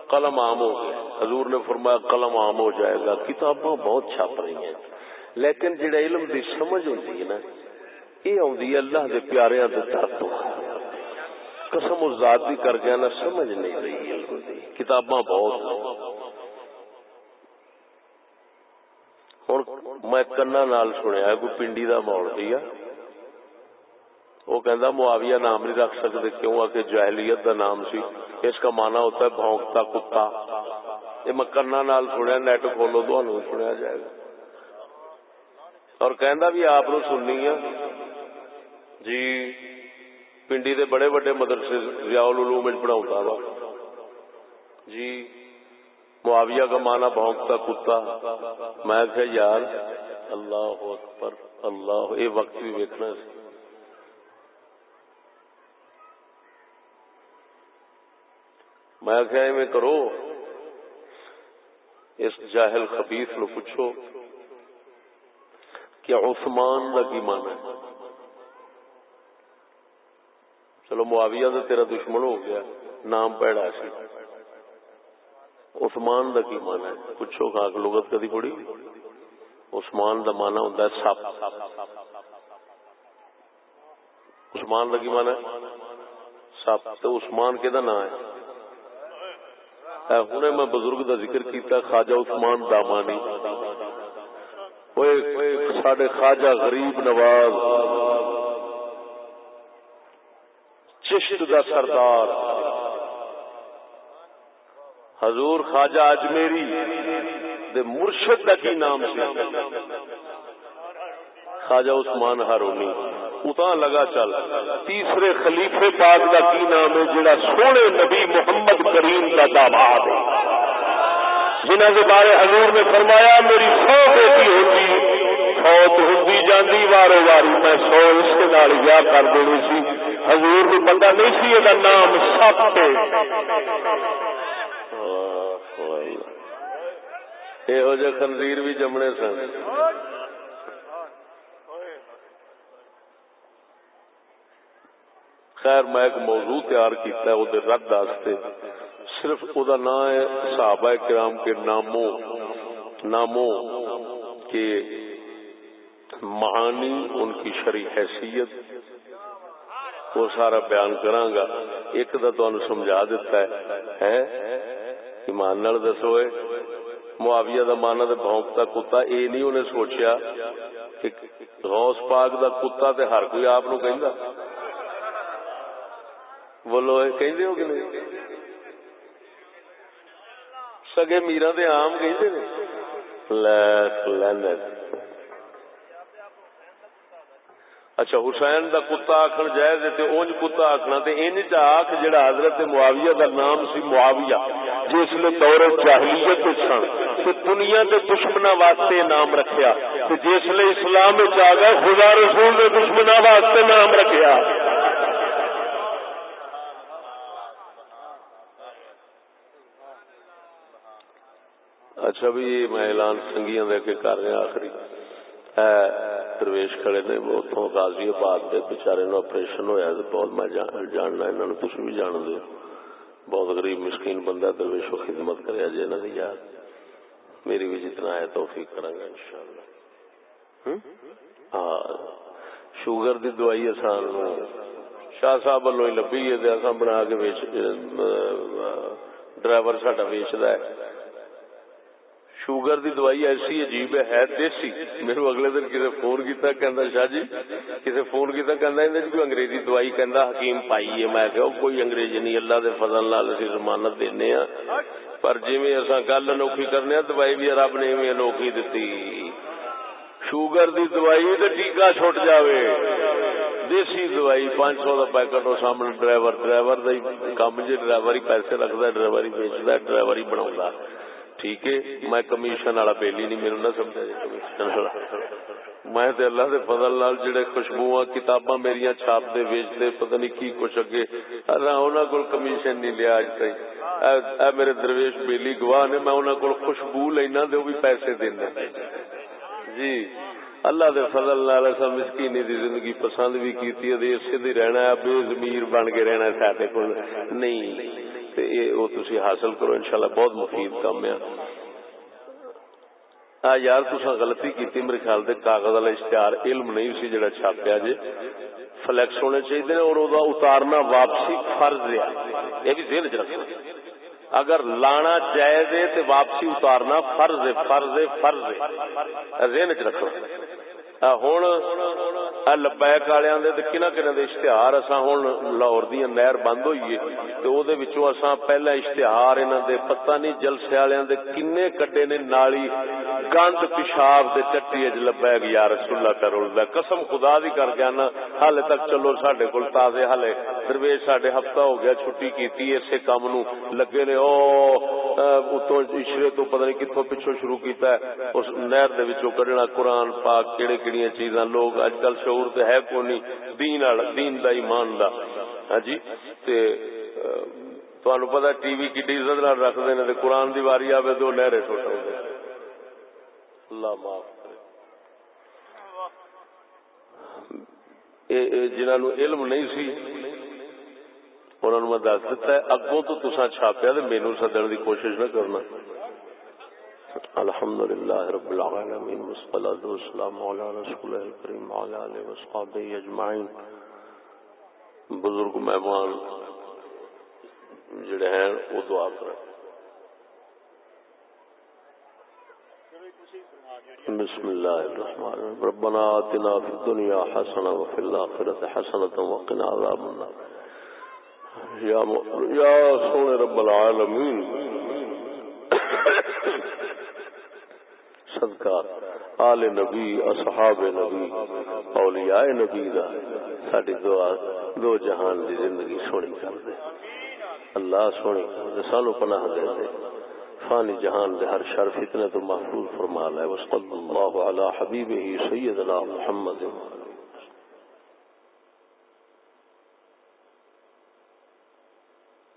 Speaker 2: قلم عام ہو گیا۔ حضور نے فرمایا قلم عام ہو جائے گا، کتاباں بہت چھپ رہی ہیں۔ لیکن جڑا علم دی سمجھ ہوتی ہے نا، یہ آدھی اللہ دے پیاریاں دے در تو۔ قسم و ذات بھی کر گیا نا، سمجھ نہیں رہی علم دی۔ کتاباں بہت ہوں میں کنا نال سنیا کوئی پنڈی کا ماحول پیا وہ کہندا معاویہ نام نہیں رکھ سکتے کیوں آ کہ جاہلیت دا نام سی اس کا مانا ہوتا ہے بھونکتا کتا یہ میں کنا نال سنیا نیٹ کھولو تو سنیا جائے گا اور کہندا بھی آپ نو سننی ہے جی پنڈی دے بڑے بڑے مدرسے ضیاء العلوم پڑھاؤں وا جی معاویہ کا مانا بھونکتا کتا۔ میں کہ یار، اللہ اکبر، اللہ۔ یہ وقت بھی ویکنا سی میں کہ میں کرو، اس جاہل خبیث نو پوچھو کیا عثمان کا کی مانا ہے۔ چلو معاویہ تو تیرا دشمن ہو گیا، نام پیڑا سی عثمان دا کی مانا ہے؟ پوچھو خاک لغت کدی پڑی عثمان دا مانا ہوں سپ۔ عثمان دا کی مانا ہے؟ سپ۔ تو عثمان کہ نام ہے؟ ہوں میں بزرگ دا ذکر کیتا خواجہ عثمان دامانی۔ سڈے خواجہ غریب نواز۔ چشت دا سردار۔ حضور خواجہ اجمیری دے مرشد کا کی نام سی خواجہ عثمان ہارونی اتنا لگا چل، تیسرے خلیفے پاک کا کی نام ہے جڑا سونے نبی محمد کریم کا داماد ہے۔ جنہ کے بارے حضور نے فرمایا، میری سو بیٹی ہوتی فوت ہوں جاندی، وارو واری میں سو اس کے نال کر دینی سی۔ حضور کو پتا نہیں سی یہ نام سپ یہو جہ خنزیر بھی جمنے سن خیر میں ایک موضوع تیار کیتا ہے وہ رد واسطے صرف او دا نام ہے صحابہ کرام کے ناموں ناموں کے معانی ان کی شرح حیثیت وہ سارا بیان کراں گا ایک دا تو سمجھا دیتا ہے ایمان نال دسو معاویہ دا مانا دے بھونکتا کتا، اے نہیں انہیں سوچیا کہ غوث پاک دا کتا تے ہر کوئی آپ نو کہندا۔ بولو، اے کہندے ہو کہ نہیں؟ سگے میرا دے عام کہندے نے۔ لے لعنت اچھا حسین دا کتا آخر جائز تے اونج کتا آخنا تے این چ آخ جڑا حضرت معاویہ دا نام سی معاویہ۔ جس نے دور جاہلیت سن، تے دنیا دے دشمنا واسطے نام رکھیا، تے جس نے اسلام وچ آ گئے، خدا رسول دے دشمنا واسطے نام رکھیا۔ اچھا بھی میں اعلان سنگیاں دے کے کر رہا آخری۔ درویش کھڑے نے اتوں غازی آباد کے بچارے نو آپریشن ہوا بہت میں جاننا انہوں نے تھی بھی جان دو بہت غریب مسکین بندہ درویش و خدمت کرے جی انہوں نے یاد میری بھی جتنا ہے توفیق کرا گا ان شاء اللہ ہاں۔ شوگر دی دوائی آسان شاہ صاحب والوں ہی لبھی ہے بنا کے ڈرائیور ساڈا ویچد ہے۔ شوگر دی دوائی ایسی عجیب ہے دیسی۔ میرے اگلے دن کسی فون کیتا، کہندا شاہ جی کسی فون کیتا، کہندا اندے کوئی انگریزی دوائی، کہندا حکیم پائی ہے۔ میں کہ کوئی انگریزی نہیں، اللہ دے فضل نال اسی ضمانت دینے ہاں۔ پر جویں اساں گل انوکھی کرنے ہاں دوائی بھی رب نے ایویں انوکھی دتی۔ شوگر دی دوائی تے ٹیکا چھٹ جاوے۔ دیسی دوائی، پانچ سو کا پیکٹ وہ سامنے ڈرائیور ڈرائیور کام جی ڈرائیور ہی پیسے رکھتا ڈرائیور ہی بیچتا ڈرائیور ہی بنا ٹھیک ہے، میں کمیشن والا بیلی نہیں، میرے نہ سمجھا جی کمیشن والا۔ میں تے اللہ دے فضل نال جڑے خوشبو کتاباں میری چھاپ دے ویچتے پتہ نہیں کی کچھ اگے۔ انہاں کول کمیشن نہیں لیا اج تک اے میرے درویش بیلی گواہ نے، میں انہاں کول خوشبو لینا تے او بھی پیسے دینا۔ جی۔ اللہ دے فضل نال اسا مسکینی دی زندگی پسند بھی کیتی ہے دے اسی دی رہنا ہے، بے ضمیر بن کے رہنا ہے ساڈے کول۔ نہیں۔ تے اے او تسی حاصل کرو، انشاءاللہ بہت مفید کام ہے۔ ہاں یار تسا غلطی کیتی، میرے خیال دے کاغذ والا اشتہار علم نہیں سی جڑا چھاپیا جے۔ فلیکس ہونے چاہیے اور اتارنا واپسی فرض ہے۔ یہ بھی ذہن چ رکھنا اگر لانا جائز ہے تو واپسی اتارنا فرض ہے فرض ہے فرض ہے۔ ذہن چ رکھنا ہوں لبیک والے کن کن اشتہار اصا ہوں لاہور دیا نہر بند ہوئی ہے اصا پہلا اشتہار انہوں دے پتہ نہیں جلسے والے کن کڈے نے نالی گند پیشاب دے چٹی اج لبیک یا رسول اللہ کرول قسم خدا دی کر گیا نا ہال تک چلو سڈے کول تازے ہالے درویش سڈے ہفتہ ہو گیا چھٹی کی اسے کام نو لگے نے او اتو اشرے تو پتہ نہیں کتوں پچھو شروع کیتا ہے اس نہر دے وچوں کڈنا قرآن پاک کیڑے کیڑی چیزاں لوگ اج کل شعور تے ہے کو نہیں دین دین دا ایمان دا ہاں جی تے تانوں پتہ ٹی وی کی عزت نال رکھ دے نے تے قرآن دی واری آوے تو نہرے ٹوٹ ہو اللہ معاف جنہوں نے علم نہیں سی انہوں نے میں دس دتا ہے اگوں تو تسا چھاپیا تو مینو سدن کی کوشش نہ کرنا الحمد للہ رب العالمین، والصلاة والسلام علی رسول الکریم، علی آلہ وصحابہ اجمعین۔ بزرگ مہمان جڑے ہیں، وہ دعا کریں۔ بسم الله الرحمن الرحيم ربنا آتنا في الدنيا حسنة وفي الآخرة حسنة وقنا عذاب النار۔ يا م... يا سون رب العالمين صدقہ، آل نبی، اصحاب نبی، اولیاء نبی دا ساری دعا دو جہان دی زندگی سونی کر دے اللہ سونی کر دے سانو پناہ دے دے۔ فانی جہان دے ہر شر فتنے تو محفوظ فرما لے۔ وصلی اللہ علی حبیبہ سیدنا محمد۔